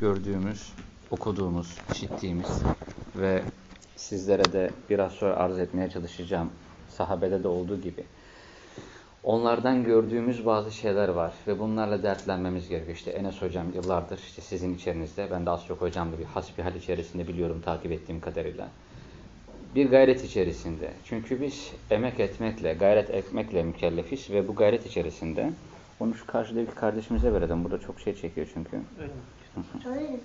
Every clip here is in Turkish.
gördüğümüz, okuduğumuz, işittiğimiz ve sizlere de biraz sonra arz etmeye çalışacağım. Sahabede de olduğu gibi. Onlardan gördüğümüz bazı şeyler var ve bunlarla dertlenmemiz gerekiyor. İşte Enes hocam yıllardır işte sizin içerinizde, ben de az çok hocamla bir hasbihal içerisinde biliyorum takip ettiğim kadarıyla. Bir gayret içerisinde. Çünkü biz emek etmekle, gayret etmekle mükellefiz ve bu gayret içerisinde onu şu karşıdaki kardeşimize verelim. Burada çok şey çekiyor çünkü. Öyle.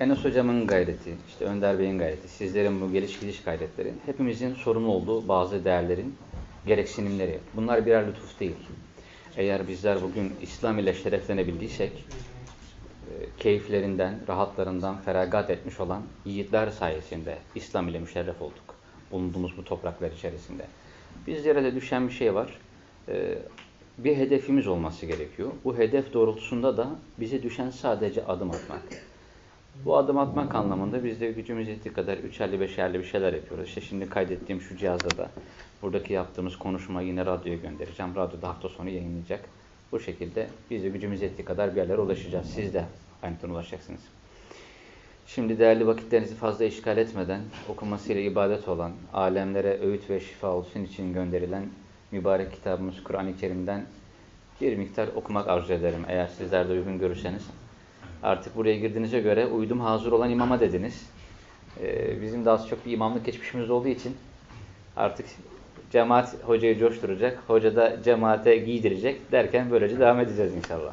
Enes hocamın gayreti, işte Önder Bey'in gayreti, sizlerin bu geliş gidiş gayretleri, hepimizin sorumlu olduğu bazı değerlerin gereksinimleri. Bunlar birer lütuf değil. Eğer bizler bugün İslam ile şereflenebildiysek, e, keyiflerinden, rahatlarından feragat etmiş olan yiğitler sayesinde İslam ile müşerref olduk. Bulunduğumuz bu topraklar içerisinde. Bizlere de düşen bir şey var. E, bir hedefimiz olması gerekiyor. Bu hedef doğrultusunda da bize düşen sadece adım atmak. Bu adım atmak anlamında biz de gücümüz yettiği kadar 3'erli 5'erli bir şeyler yapıyoruz. İşte şimdi kaydettiğim şu cihazda da buradaki yaptığımız konuşma yine radyoya göndereceğim. Radyoda hafta sonu yayınlayacak. Bu şekilde biz de gücümüz yettiği kadar bir yerlere ulaşacağız. Siz de aynı ulaşacaksınız. Şimdi değerli vakitlerinizi fazla işgal etmeden okunmasıyla ibadet olan, alemlere öğüt ve şifa olsun için gönderilen mübarek kitabımız Kur'an-ı Kerim'den bir miktar okumak arzu ederim. Eğer sizler de uygun görürseniz. Artık buraya girdiğinize göre uydum hazır olan imama dediniz. Ee, bizim de az çok bir imamlık geçmişimiz olduğu için artık cemaat hocayı coşturacak, hoca da cemaate giydirecek derken böylece devam edeceğiz inşallah.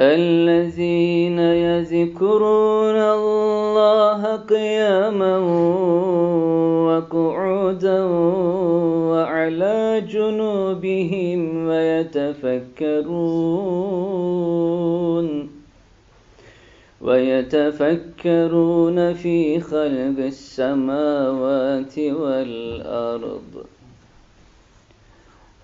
الذين يذكرون الله قياما وقعودا وعلى جنوبهم ويتفكرون ويتفكرون في خلق السماوات والأرض.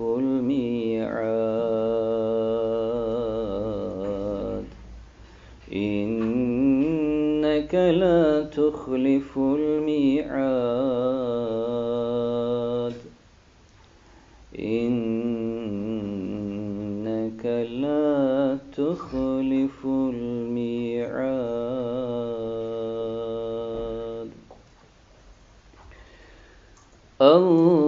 الميعاد. إنك لا تخلف الميعاد. إنك لا تخلف الميعاد. الله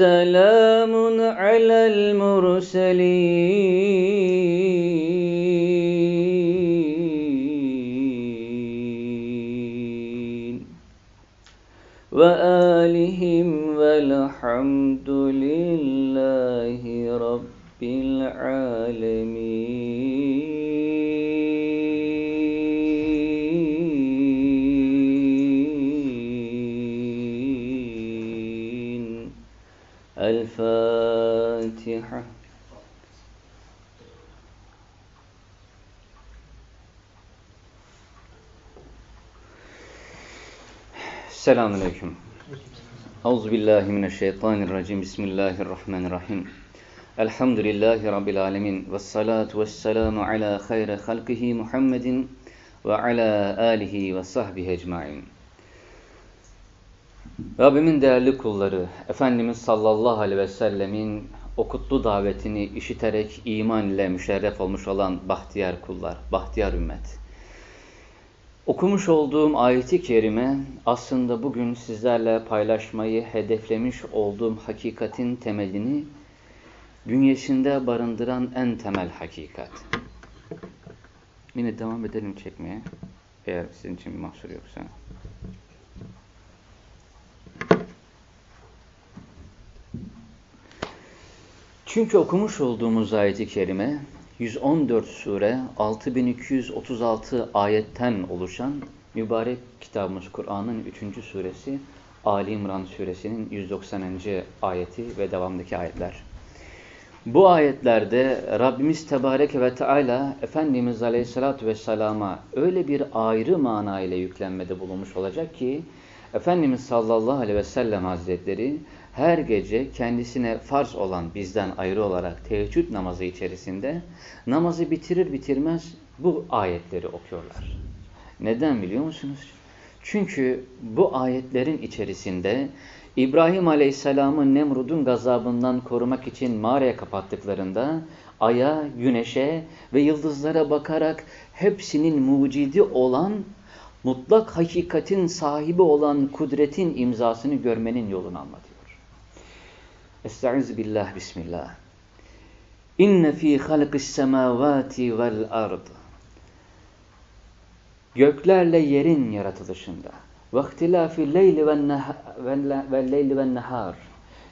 وسلام Selamünaleyküm. Euzubillahimineşşeytanirracim. Bismillahirrahmanirrahim. Elhamdülillahi Rabbil alemin. Ve salatu ve selamu ala hayre halkihi Muhammedin ve ala alihi ve sahbihi ecmain. Rabbimin değerli kulları, Efendimiz sallallahu aleyhi ve sellemin o davetini işiterek iman ile müşerref olmuş olan bahtiyar kullar, bahtiyar ümmet. Okumuş olduğum ayeti kerime aslında bugün sizlerle paylaşmayı hedeflemiş olduğum hakikatin temelini bünyesinde barındıran en temel hakikat. Yine devam edelim çekmeye. Eğer sizin için bir mahsur yoksa. Çünkü okumuş olduğumuz ayeti kerime 114 sure 6236 ayetten oluşan mübarek kitabımız Kur'an'ın 3. suresi Ali İmran suresinin 190. ayeti ve devamdaki ayetler. Bu ayetlerde Rabbimiz Tebareke ve Teala Efendimiz Aleyhisselatü Vesselam'a öyle bir ayrı mana ile yüklenmede bulunmuş olacak ki Efendimiz sallallahu aleyhi ve sellem hazretleri her gece kendisine farz olan bizden ayrı olarak teheccüd namazı içerisinde namazı bitirir bitirmez bu ayetleri okuyorlar. Neden biliyor musunuz? Çünkü bu ayetlerin içerisinde İbrahim Aleyhisselam'ı Nemrud'un gazabından korumak için mağaraya kapattıklarında aya, güneşe ve yıldızlara bakarak hepsinin mucidi olan mutlak hakikatin sahibi olan kudretin imzasını görmenin yolunu anlatıyor. Estaiz billah, bismillah. İnne fî halqis semâvâti vel ard. Göklerle yerin yaratılışında. Vaktilâfi leyli ve leyli ve nehar.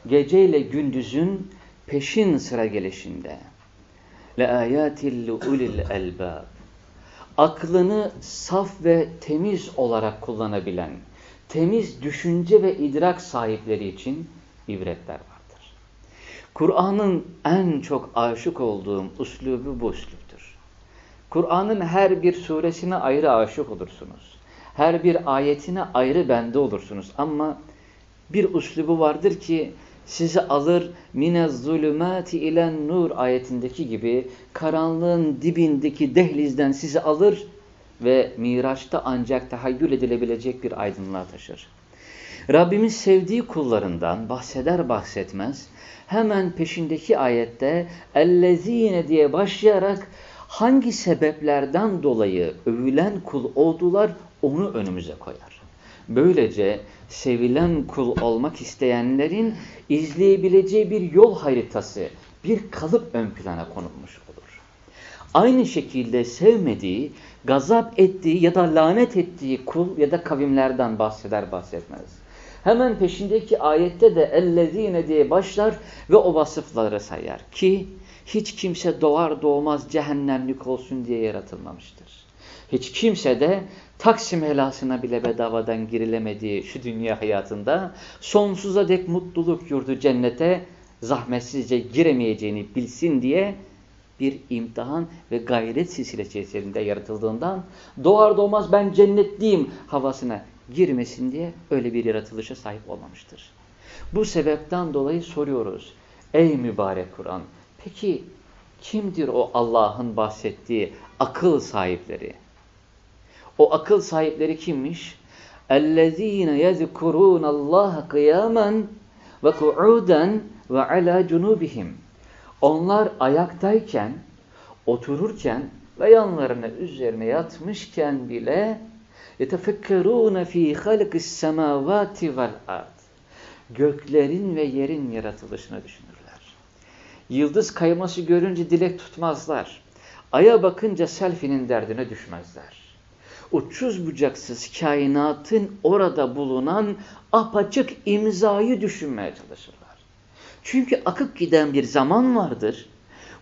Geceyle gündüzün peşin sıra gelişinde. Le ayatil ulil elbab. Aklını saf ve temiz olarak kullanabilen, temiz düşünce ve idrak sahipleri için ibretler. Kur'an'ın en çok aşık olduğum uslubu bu üsluptur. Kur'an'ın her bir suresine ayrı aşık olursunuz. Her bir ayetine ayrı bende olursunuz. Ama bir uslubu vardır ki sizi alır minez zulümati ilen nur ayetindeki gibi karanlığın dibindeki dehlizden sizi alır ve Miraç'ta ancak tahayyül edilebilecek bir aydınlığa taşır. Rabbimin sevdiği kullarından bahseder bahsetmez hemen peşindeki ayette ellezine diye başlayarak hangi sebeplerden dolayı övülen kul oldular onu önümüze koyar. Böylece sevilen kul olmak isteyenlerin izleyebileceği bir yol haritası, bir kalıp ön plana konulmuş olur. Aynı şekilde sevmediği, gazap ettiği ya da lanet ettiği kul ya da kavimlerden bahseder bahsetmez. Hemen peşindeki ayette de ellezine diye başlar ve o vasıfları sayar ki hiç kimse doğar doğmaz cehennemlik olsun diye yaratılmamıştır. Hiç kimse de Taksim helasına bile bedavadan girilemediği şu dünya hayatında sonsuza dek mutluluk yurdu cennete zahmetsizce giremeyeceğini bilsin diye bir imtihan ve gayret silsilesi içerisinde yaratıldığından doğar doğmaz ben cennetliyim havasına girmesin diye öyle bir yaratılışa sahip olmamıştır. Bu sebepten dolayı soruyoruz. Ey mübarek Kur'an peki kimdir o Allah'ın bahsettiği akıl sahipleri? O akıl sahipleri kimmiş? اَلَّذ۪ينَ يَذْكُرُونَ اللّٰهَ قِيَامًا وَقُعُودًا وَعَلَى جُنُوبِهِمْ Onlar ayaktayken, otururken ve yanlarına üzerine yatmışken bile يَتَفَكَّرُونَ ف۪ي خَلْقِ السَّمَاوَاتِ وَالْاَرْضِ Göklerin ve yerin yaratılışını düşünürler. Yıldız kayması görünce dilek tutmazlar. Aya bakınca selfinin derdine düşmezler uçsuz bucaksız kainatın orada bulunan apaçık imzayı düşünmeye çalışırlar. Çünkü akıp giden bir zaman vardır.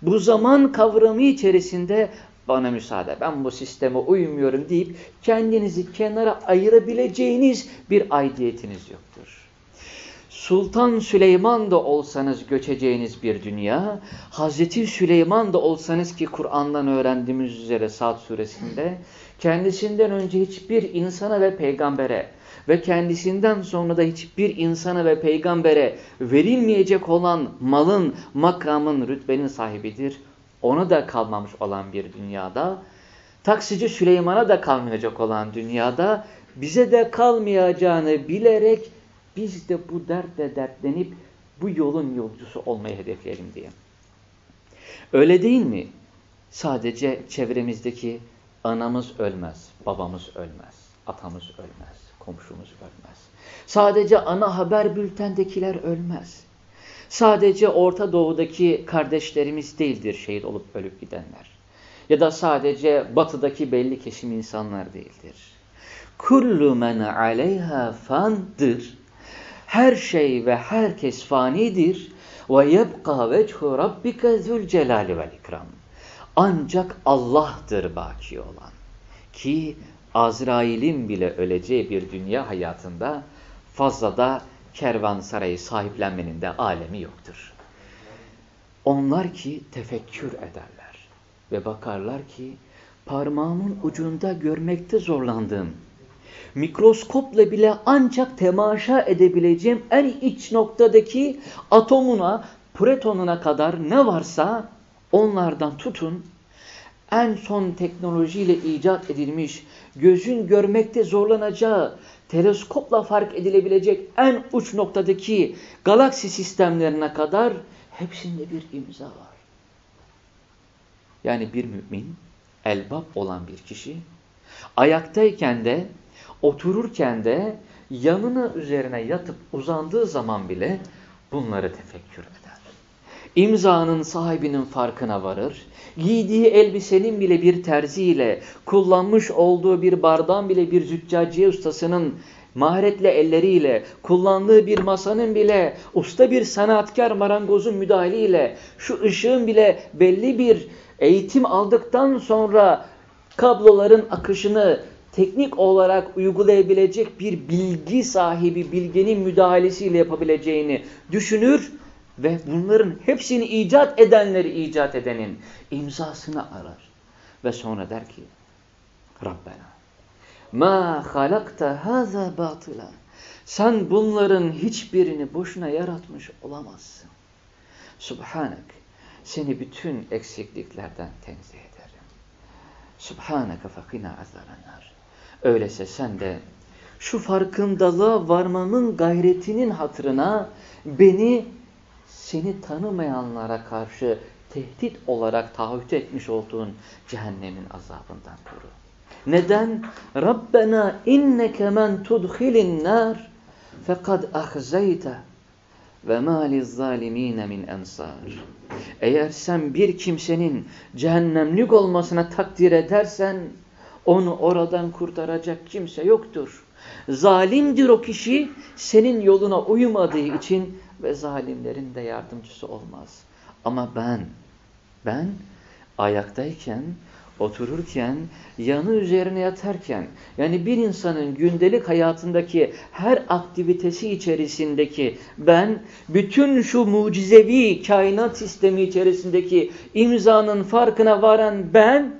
Bu zaman kavramı içerisinde bana müsaade ben bu sisteme uymuyorum deyip kendinizi kenara ayırabileceğiniz bir aidiyetiniz yoktur. Sultan Süleyman da olsanız göçeceğiniz bir dünya, Hazreti Süleyman da olsanız ki Kur'an'dan öğrendiğimiz üzere Saat suresinde kendisinden önce hiçbir insana ve peygambere ve kendisinden sonra da hiçbir insana ve peygambere verilmeyecek olan malın, makamın, rütbenin sahibidir. Ona da kalmamış olan bir dünyada, taksici Süleyman'a da kalmayacak olan dünyada bize de kalmayacağını bilerek biz de bu dertle dertlenip bu yolun yolcusu olmayı hedefleyelim diye. Öyle değil mi? Sadece çevremizdeki Anamız ölmez, babamız ölmez, atamız ölmez, komşumuz ölmez. Sadece ana haber bültendekiler ölmez. Sadece Orta Doğu'daki kardeşlerimiz değildir şehit olup ölüp gidenler. Ya da sadece batıdaki belli kesim insanlar değildir. Kullu men aleyha fandır. Her şey ve herkes fanidir. Ve yebqa vechu rabbike zül celali vel ikram. Ancak Allah'tır baki olan. Ki Azrail'in bile öleceği bir dünya hayatında fazla da kervansarayı sahiplenmenin de alemi yoktur. Onlar ki tefekkür ederler ve bakarlar ki parmağımın ucunda görmekte zorlandığım, mikroskopla bile ancak temaşa edebileceğim en iç noktadaki atomuna, protonuna kadar ne varsa Onlardan tutun en son teknolojiyle icat edilmiş, gözün görmekte zorlanacağı, teleskopla fark edilebilecek en uç noktadaki galaksi sistemlerine kadar hepsinde bir imza var. Yani bir mümin, elbap olan bir kişi, ayaktayken de, otururken de, yanına üzerine yatıp uzandığı zaman bile bunları tefekkür eder imzanın sahibinin farkına varır. Giydiği elbisenin bile bir terziyle, kullanmış olduğu bir bardan bile bir züccaciye ustasının maharetle elleriyle, kullandığı bir masanın bile, usta bir sanatkar marangozun müdahaleyle, şu ışığın bile belli bir eğitim aldıktan sonra kabloların akışını teknik olarak uygulayabilecek bir bilgi sahibi, bilgenin müdahalesiyle yapabileceğini düşünür ve bunların hepsini icat edenleri icat edenin imzasını arar. Ve sonra der ki Rabbena ma halakta haza batıla sen bunların hiçbirini boşuna yaratmış olamazsın. Subhanak seni bütün eksikliklerden tenzih ederim. Subhaneke fakina azalannar. Öyleyse sen de şu farkındalığa varmanın gayretinin hatırına beni seni tanımayanlara karşı tehdit olarak taahhüt etmiş olduğun cehennemin azabından koru. Neden? Rabbena inneke men tudhilin nar fekad ahzeyte ve ma lizzalimine min ensar. Eğer sen bir kimsenin cehennemlik olmasına takdir edersen onu oradan kurtaracak kimse yoktur. Zalimdir o kişi senin yoluna uymadığı için ve zalimlerin de yardımcısı olmaz. Ama ben, ben ayaktayken, otururken, yanı üzerine yatarken, yani bir insanın gündelik hayatındaki her aktivitesi içerisindeki ben, bütün şu mucizevi kainat sistemi içerisindeki imzanın farkına varan ben,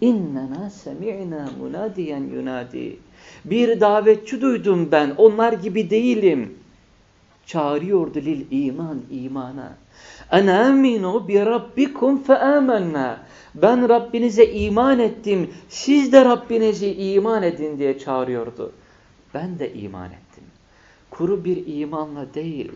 innena semi'na munadiyen yunadi. Bir davetçi duydum ben, onlar gibi değilim. Çağırıyordu lil iman, imana. Ene aminu bi rabbikum fe amennâ. Ben Rabbinize iman ettim. Siz de Rabbinize iman edin diye çağırıyordu. Ben de iman ettim. Kuru bir imanla değil.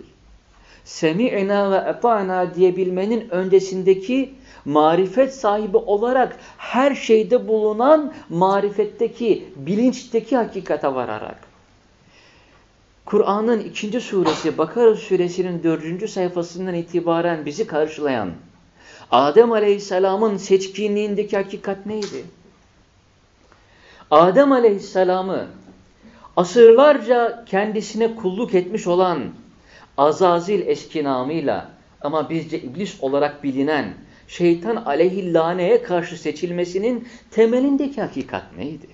Semi'na ve eta'na diyebilmenin öncesindeki marifet sahibi olarak her şeyde bulunan marifetteki, bilinçteki hakikate vararak. Kur'an'ın ikinci suresi Bakara suresinin dördüncü sayfasından itibaren bizi karşılayan Adem Aleyhisselam'ın seçkinliğindeki hakikat neydi? Adem Aleyhisselam'ı asırlarca kendisine kulluk etmiş olan Azazil eski namıyla ama bizce iblis olarak bilinen şeytan aleyhillaneye karşı seçilmesinin temelindeki hakikat neydi?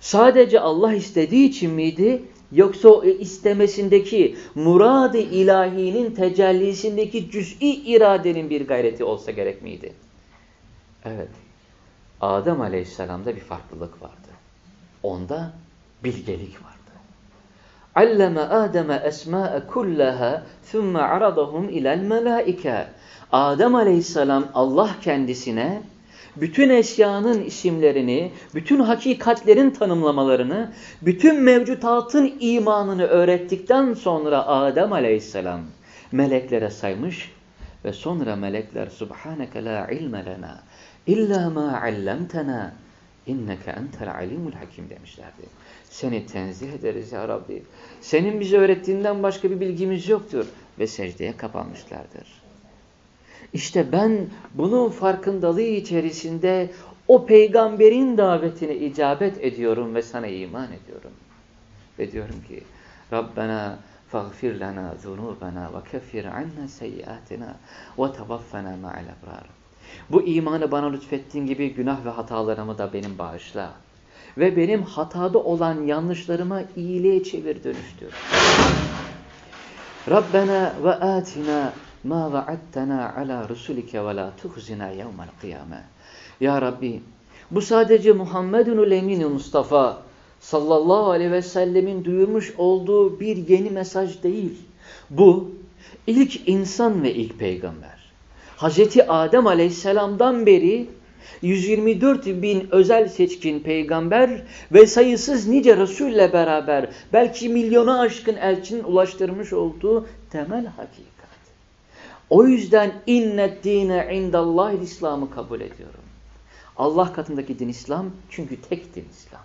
Sadece Allah istediği için miydi? Yoksa istemesindeki murad-ı ilahinin tecellisindeki cüz'i iradenin bir gayreti olsa gerek miydi? Evet. Adem aleyhisselamda bir farklılık vardı. Onda bilgelik vardı. Alleme Adem'e esma'e kullaha thumme aradahum ilel melaike. Adem aleyhisselam Allah kendisine bütün eşyanın isimlerini, bütün hakikatlerin tanımlamalarını, bütün mevcutatın imanını öğrettikten sonra Adem aleyhisselam meleklere saymış ve sonra melekler Subhaneke la ilme lena illa ma allamtena inneke entel alimul hakim demişlerdi. Seni tenzih ederiz ya Rabbi. Senin bize öğrettiğinden başka bir bilgimiz yoktur. Ve secdeye kapanmışlardır. İşte ben bunun farkındalığı içerisinde o peygamberin davetine icabet ediyorum ve sana iman ediyorum. Ve diyorum ki Rabbena zunubana ve keffir anna seyyiatina ve tevaffena ma'al ebrar. Bu imanı bana lütfettiğin gibi günah ve hatalarımı da benim bağışla. Ve benim hatada olan yanlışlarıma iyiliğe çevir dönüştür. Rabbena ve atina ma va'attena ala rusulike ve la tuhzina yevmel kıyame. Ya Rabbi bu sadece Muhammedun emin Mustafa sallallahu aleyhi ve sellemin duyurmuş olduğu bir yeni mesaj değil. Bu ilk insan ve ilk peygamber. Hazreti Adem aleyhisselamdan beri 124 bin özel seçkin peygamber ve sayısız nice Resul'le beraber belki milyona aşkın elçinin ulaştırmış olduğu temel hakikat. O yüzden innet dine indallah İslam'ı kabul ediyorum. Allah katındaki din İslam çünkü tek din İslam.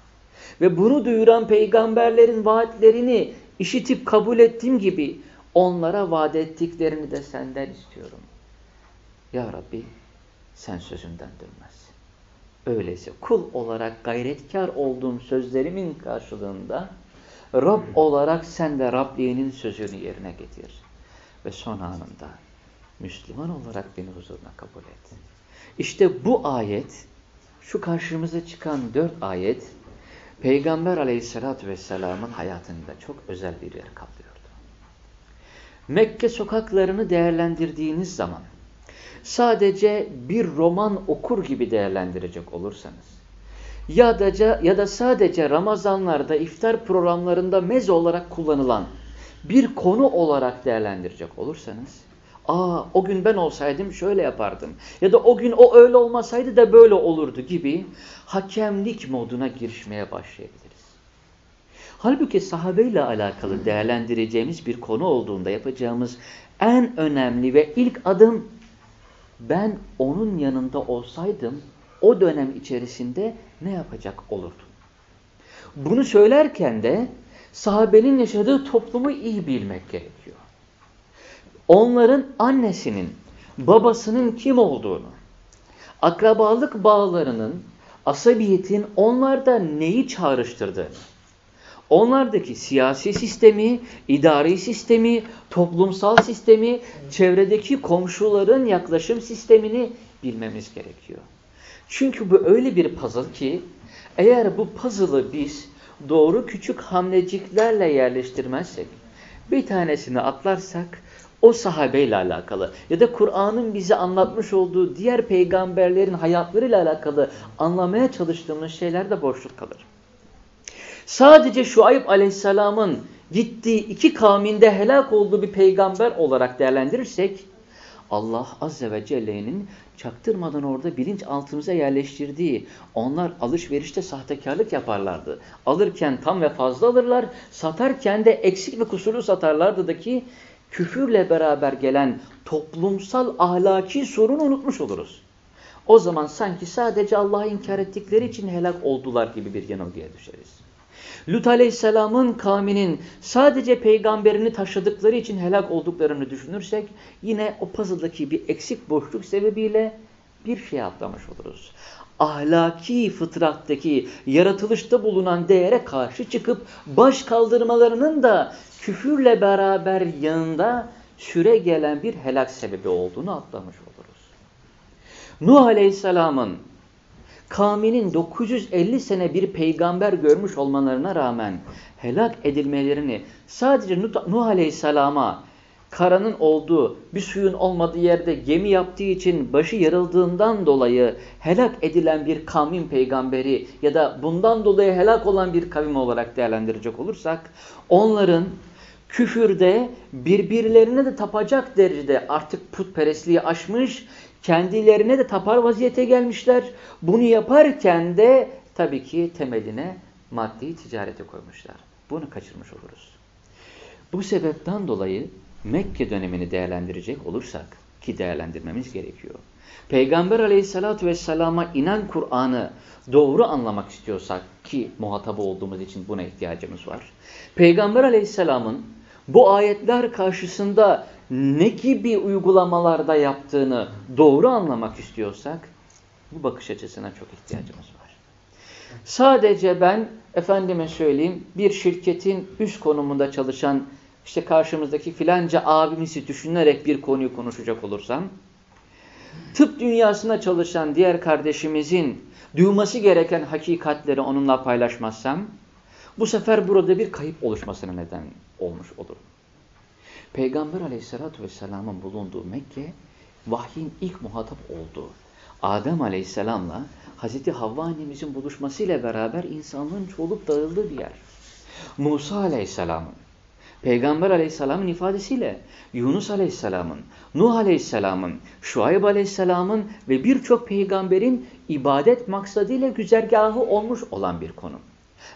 Ve bunu duyuran peygamberlerin vaatlerini işitip kabul ettiğim gibi onlara vaat ettiklerini de senden istiyorum. Ya Rabbi sen sözünden dönmezsin. Öyleyse kul olarak gayretkar olduğum sözlerimin karşılığında Rab olarak sen de Rabliğinin sözünü yerine getir. Ve son anında Müslüman olarak beni huzuruna kabul et. İşte bu ayet, şu karşımıza çıkan dört ayet, Peygamber aleyhissalatü vesselamın hayatında çok özel bir yer kaplıyordu. Mekke sokaklarını değerlendirdiğiniz zaman, sadece bir roman okur gibi değerlendirecek olursanız, ya da, ya da sadece Ramazanlarda iftar programlarında meze olarak kullanılan bir konu olarak değerlendirecek olursanız, aa o gün ben olsaydım şöyle yapardım ya da o gün o öyle olmasaydı da böyle olurdu gibi hakemlik moduna girişmeye başlayabiliriz. Halbuki sahabeyle alakalı değerlendireceğimiz bir konu olduğunda yapacağımız en önemli ve ilk adım ben onun yanında olsaydım o dönem içerisinde ne yapacak olurdum? Bunu söylerken de sahabenin yaşadığı toplumu iyi bilmek gerekiyor. Onların annesinin, babasının kim olduğunu, akrabalık bağlarının, asabiyetin onlarda neyi çağrıştırdığını, onlardaki siyasi sistemi, idari sistemi, toplumsal sistemi, çevredeki komşuların yaklaşım sistemini bilmemiz gerekiyor. Çünkü bu öyle bir puzzle ki eğer bu puzzle'ı biz doğru küçük hamleciklerle yerleştirmezsek, bir tanesini atlarsak o sahabeyle alakalı ya da Kur'an'ın bize anlatmış olduğu diğer peygamberlerin hayatlarıyla alakalı anlamaya çalıştığımız şeylerde boşluk kalır. Sadece Şuayb aleyhisselamın gittiği iki kavminde helak olduğu bir peygamber olarak değerlendirirsek Allah azze ve celle'nin çaktırmadan orada bilinç altımıza yerleştirdiği onlar alışverişte sahtekarlık yaparlardı. Alırken tam ve fazla alırlar, satarken de eksik ve kusurlu satarlardı da ki küfürle beraber gelen toplumsal ahlaki sorunu unutmuş oluruz. O zaman sanki sadece Allah'ı inkar ettikleri için helak oldular gibi bir yanılgıya düşeriz. Lut Aleyhisselam'ın kavminin sadece peygamberini taşıdıkları için helak olduklarını düşünürsek yine o puzzle'daki bir eksik boşluk sebebiyle bir şey atlamış oluruz. Ahlaki fıtrattaki yaratılışta bulunan değere karşı çıkıp baş kaldırmalarının da küfürle beraber yanında süre gelen bir helak sebebi olduğunu atlamış oluruz. Nuh Aleyhisselam'ın kavminin 950 sene bir peygamber görmüş olmalarına rağmen helak edilmelerini sadece Nuh Aleyhisselam'a karanın olduğu, bir suyun olmadığı yerde gemi yaptığı için başı yarıldığından dolayı helak edilen bir kavmin peygamberi ya da bundan dolayı helak olan bir kavim olarak değerlendirecek olursak onların küfürde birbirlerine de tapacak derecede artık putperestliği aşmış Kendilerine de tapar vaziyete gelmişler. Bunu yaparken de tabii ki temeline maddi ticarete koymuşlar. Bunu kaçırmış oluruz. Bu sebepten dolayı Mekke dönemini değerlendirecek olursak ki değerlendirmemiz gerekiyor. Peygamber aleyhissalatü vesselama inen Kur'an'ı doğru anlamak istiyorsak ki muhatabı olduğumuz için buna ihtiyacımız var. Peygamber aleyhisselamın bu ayetler karşısında ne gibi uygulamalarda yaptığını doğru anlamak istiyorsak bu bakış açısına çok ihtiyacımız var. Sadece ben efendime söyleyeyim bir şirketin üst konumunda çalışan işte karşımızdaki filanca abimizi düşünerek bir konuyu konuşacak olursam tıp dünyasında çalışan diğer kardeşimizin duyması gereken hakikatleri onunla paylaşmazsam bu sefer burada bir kayıp oluşmasına neden olmuş olurum. Peygamber aleyhissalatü vesselamın bulunduğu Mekke vahyin ilk muhatap olduğu Adem aleyhisselamla Hazreti Havva annemizin buluşmasıyla beraber insanlığın çolup dağıldığı bir yer. Musa aleyhisselamın, Peygamber aleyhisselamın ifadesiyle Yunus aleyhisselamın, Nuh aleyhisselamın, Şuayb aleyhisselamın ve birçok peygamberin ibadet maksadıyla güzergahı olmuş olan bir konu.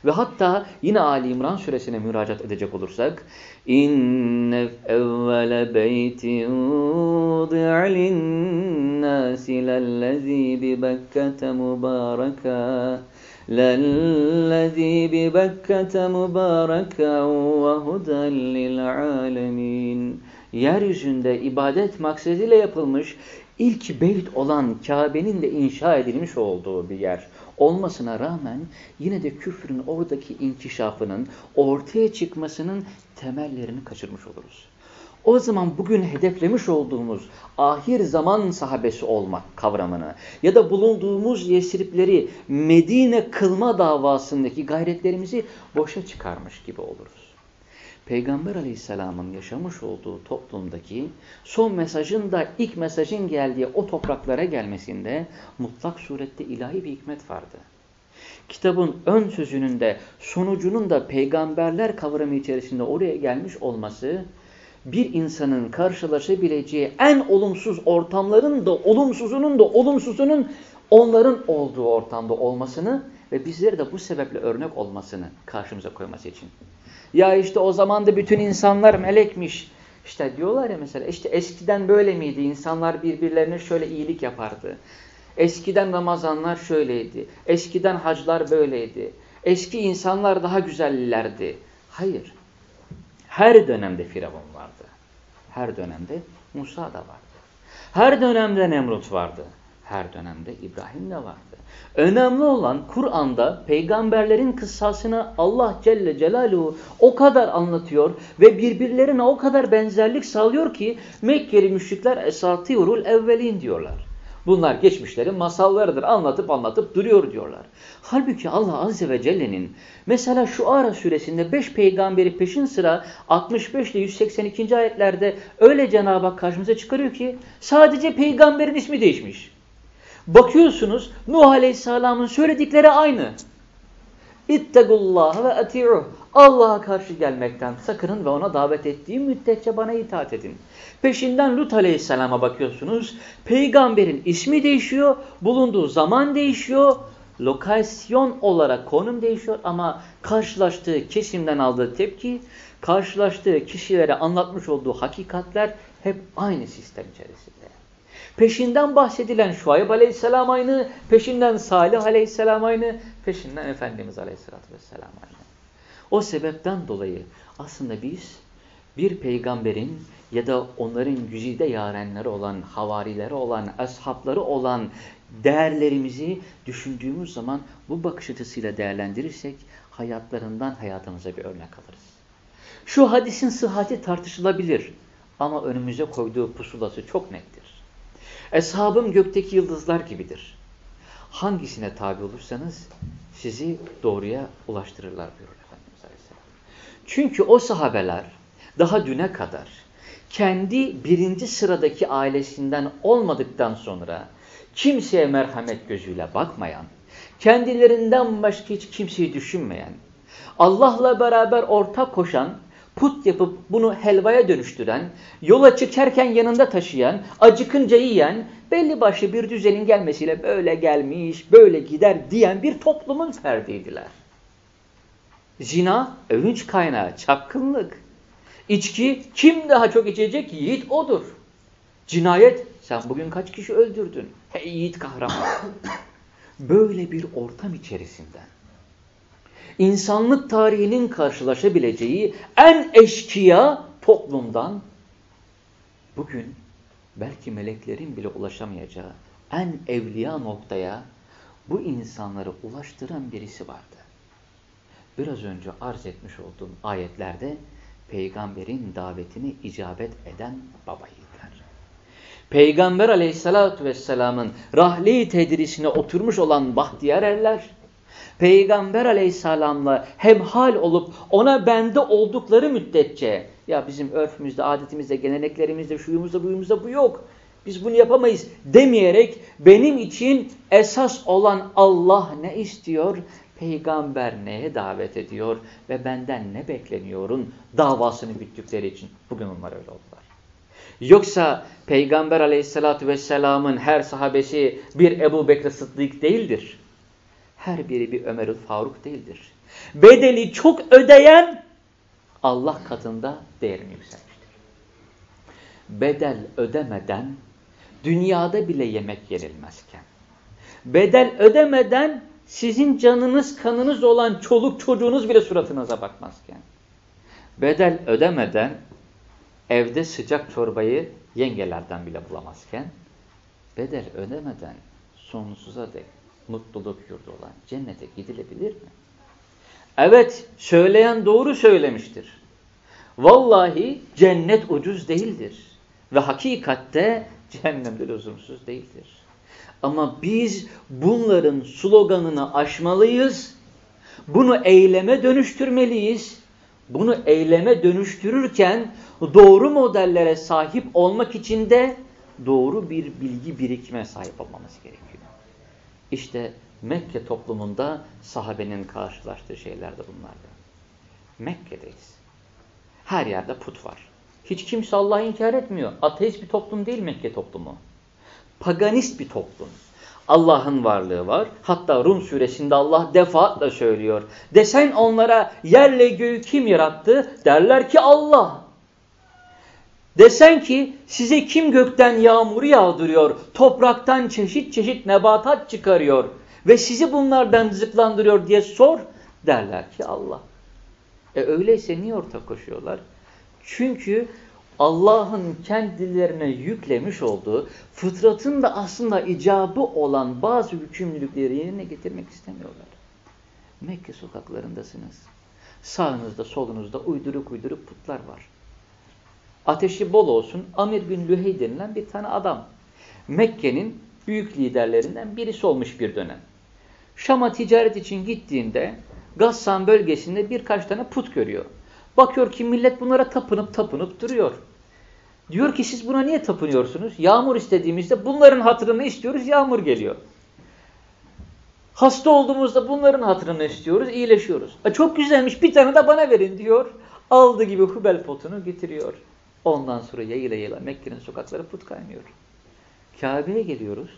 Ve hatta yine Ali İmran suresine müracaat edecek olursak İnne evvele beytin vudi'a linnâsi lellezî bi Bekkete mübârekâ lellezî bi Bekkete mübârekâ ve huden lil'âlemîn Yeryüzünde ibadet maksadıyla yapılmış ilk beyt olan Kabe'nin de inşa edilmiş olduğu bir yer olmasına rağmen yine de küfrün oradaki inkişafının ortaya çıkmasının temellerini kaçırmış oluruz. O zaman bugün hedeflemiş olduğumuz ahir zaman sahabesi olmak kavramını ya da bulunduğumuz yesripleri Medine kılma davasındaki gayretlerimizi boşa çıkarmış gibi oluruz. Peygamber aleyhisselamın yaşamış olduğu toplumdaki son mesajın da ilk mesajın geldiği o topraklara gelmesinde mutlak surette ilahi bir hikmet vardı. Kitabın ön sözünün de sonucunun da peygamberler kavramı içerisinde oraya gelmiş olması bir insanın karşılaşabileceği en olumsuz ortamların da olumsuzunun da olumsuzunun onların olduğu ortamda olmasını ve bizlere de bu sebeple örnek olmasını karşımıza koyması için. Ya işte o zaman da bütün insanlar melekmiş. İşte diyorlar ya mesela işte eskiden böyle miydi? İnsanlar birbirlerine şöyle iyilik yapardı. Eskiden Ramazanlar şöyleydi. Eskiden haclar böyleydi. Eski insanlar daha güzellerdi. Hayır. Her dönemde Firavun vardı. Her dönemde Musa da vardı. Her dönemde Nemrut vardı. Her dönemde İbrahim de vardı. Önemli olan Kur'an'da peygamberlerin kıssasını Allah Celle Celaluhu o kadar anlatıyor ve birbirlerine o kadar benzerlik sağlıyor ki Mekkeli müşrikler esatirul evvelin diyorlar. Bunlar geçmişlerin masallarıdır. Anlatıp anlatıp duruyor diyorlar. Halbuki Allah Azze ve Celle'nin mesela şu Ara suresinde 5 peygamberi peşin sıra 65 ile 182. ayetlerde öyle Cenab-ı Hak karşımıza çıkarıyor ki sadece peygamberin ismi değişmiş. Bakıyorsunuz Nuh Aleyhisselam'ın söyledikleri aynı. İttegullah ve ati'uh. Allah'a karşı gelmekten sakının ve ona davet ettiğim müddetçe bana itaat edin. Peşinden Lut Aleyhisselam'a bakıyorsunuz. Peygamberin ismi değişiyor, bulunduğu zaman değişiyor, lokasyon olarak konum değişiyor ama karşılaştığı kesimden aldığı tepki, karşılaştığı kişilere anlatmış olduğu hakikatler hep aynı sistem içerisinde. Peşinden bahsedilen Şuayb Aleyhisselam aynı, peşinden Salih Aleyhisselam aynı, peşinden Efendimiz Aleyhisselatü Vesselam aynı. O sebepten dolayı aslında biz bir peygamberin ya da onların güzide yarenleri olan, havarileri olan, ashabları olan değerlerimizi düşündüğümüz zaman bu bakış açısıyla değerlendirirsek hayatlarından hayatımıza bir örnek alırız. Şu hadisin sıhhati tartışılabilir ama önümüze koyduğu pusulası çok nettir. Eshabım gökteki yıldızlar gibidir. Hangisine tabi olursanız sizi doğruya ulaştırırlar diyor Efendimiz Aleyhisselam. Çünkü o sahabeler daha düne kadar kendi birinci sıradaki ailesinden olmadıktan sonra kimseye merhamet gözüyle bakmayan, kendilerinden başka hiç kimseyi düşünmeyen, Allah'la beraber ortak koşan put yapıp bunu helvaya dönüştüren, yola çıkarken yanında taşıyan, acıkınca yiyen, belli başlı bir düzenin gelmesiyle böyle gelmiş, böyle gider diyen bir toplumun ferdiydiler. Zina, övünç kaynağı, çapkınlık. İçki, kim daha çok içecek? Yiğit odur. Cinayet, sen bugün kaç kişi öldürdün? Hey yiğit kahraman. Böyle bir ortam içerisinden insanlık tarihinin karşılaşabileceği en eşkıya toplumdan bugün belki meleklerin bile ulaşamayacağı en evliya noktaya bu insanları ulaştıran birisi vardı. Biraz önce arz etmiş olduğum ayetlerde peygamberin davetini icabet eden babaydılar. Peygamber aleyhissalatu vesselamın rahli tedrisine oturmuş olan bahtiyar erler, Peygamber aleyhisselamla hemhal olup ona bende oldukları müddetçe ya bizim örfümüzde, adetimizde, geleneklerimizde, şuyumuzda, buyumuzda bu yok. Biz bunu yapamayız demeyerek benim için esas olan Allah ne istiyor? Peygamber neye davet ediyor ve benden ne bekleniyorun davasını güttükleri için. Bugün onlar öyle oldular. Yoksa Peygamber aleyhissalatü vesselamın her sahabesi bir Ebu Bekir Sıddık değildir her biri bir Ömerül Faruk değildir. Bedeli çok ödeyen Allah katında değerini yükselmiştir. Bedel ödemeden dünyada bile yemek yenilmezken, bedel ödemeden sizin canınız kanınız olan çoluk çocuğunuz bile suratınıza bakmazken, bedel ödemeden evde sıcak çorbayı yengelerden bile bulamazken, bedel ödemeden sonsuza dek mutluluk yurdu olan cennete gidilebilir mi? Evet, söyleyen doğru söylemiştir. Vallahi cennet ucuz değildir. Ve hakikatte cehennemde lüzumsuz değildir. Ama biz bunların sloganını aşmalıyız. Bunu eyleme dönüştürmeliyiz. Bunu eyleme dönüştürürken doğru modellere sahip olmak için de doğru bir bilgi birikime sahip olmamız gerekiyor. İşte Mekke toplumunda sahabenin karşılaştığı şeyler de bunlardı. Mekke'deyiz. Her yerde put var. Hiç kimse Allah'ı inkar etmiyor. Ateist bir toplum değil Mekke toplumu. Paganist bir toplum. Allah'ın varlığı var. Hatta Rum suresinde Allah defaatle söylüyor. Desen onlara yerle göğü kim yarattı? Derler ki Allah. Desen ki size kim gökten yağmuru yağdırıyor, topraktan çeşit çeşit nebatat çıkarıyor ve sizi bunlardan rızıklandırıyor diye sor derler ki Allah. E öyleyse niye ortak koşuyorlar? Çünkü Allah'ın kendilerine yüklemiş olduğu fıtratın da aslında icabı olan bazı hükümlülükleri yerine getirmek istemiyorlar. Mekke sokaklarındasınız. Sağınızda solunuzda uyduruk uyduruk putlar var. Ateşi bol olsun Amir bin Lühey denilen bir tane adam. Mekke'nin büyük liderlerinden birisi olmuş bir dönem. Şam'a ticaret için gittiğinde Gassan bölgesinde birkaç tane put görüyor. Bakıyor ki millet bunlara tapınıp tapınıp duruyor. Diyor ki siz buna niye tapınıyorsunuz? Yağmur istediğimizde bunların hatırını istiyoruz, yağmur geliyor. Hasta olduğumuzda bunların hatırını istiyoruz, iyileşiyoruz. E çok güzelmiş bir tane de bana verin diyor. Aldı gibi hubel potunu getiriyor. Ondan sonra yayıla yayıla Mekke'nin sokakları put kaynıyor. Kabe'ye geliyoruz.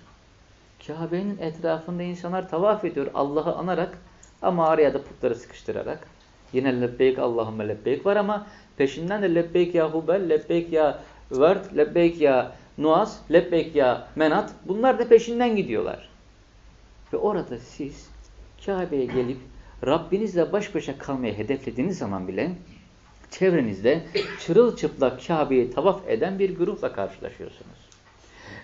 Kabe'nin etrafında insanlar tavaf ediyor Allah'ı anarak ama araya da putları sıkıştırarak. Yine lebbeyk Allahümme lebbeyk var ama peşinden de lebbeyk ya hubel, lebbeyk ya vert, lebbeyk ya nuas, lebbeyk ya menat. Bunlar da peşinden gidiyorlar. Ve orada siz Kabe'ye gelip Rabbinizle baş başa kalmayı hedeflediğiniz zaman bile çevrenizde çırılçıplak Kabe'yi tavaf eden bir grupla karşılaşıyorsunuz.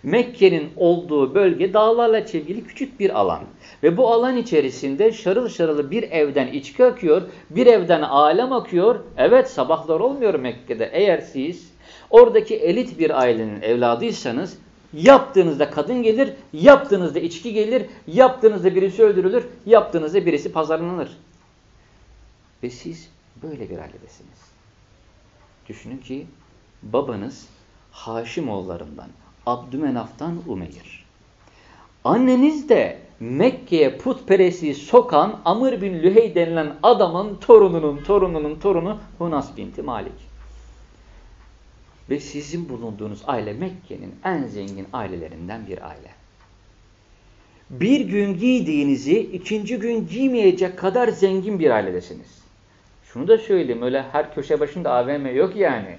Mekke'nin olduğu bölge dağlarla çevrili küçük bir alan. Ve bu alan içerisinde şarıl şarılı bir evden içki akıyor, bir evden alem akıyor. Evet sabahlar olmuyor Mekke'de. Eğer siz oradaki elit bir ailenin evladıysanız yaptığınızda kadın gelir, yaptığınızda içki gelir, yaptığınızda birisi öldürülür, yaptığınızda birisi pazarlanır. Ve siz böyle bir ailedesiniz. Düşünün ki babanız Haşimoğullarından, Abdümenaf'tan Umeyr. Anneniz de Mekke'ye putperestliği sokan Amr bin Lühey denilen adamın torununun torununun torunu Hunas binti Malik. Ve sizin bulunduğunuz aile Mekke'nin en zengin ailelerinden bir aile. Bir gün giydiğinizi ikinci gün giymeyecek kadar zengin bir ailedesiniz. Şunu da söyleyeyim öyle her köşe başında AVM yok yani.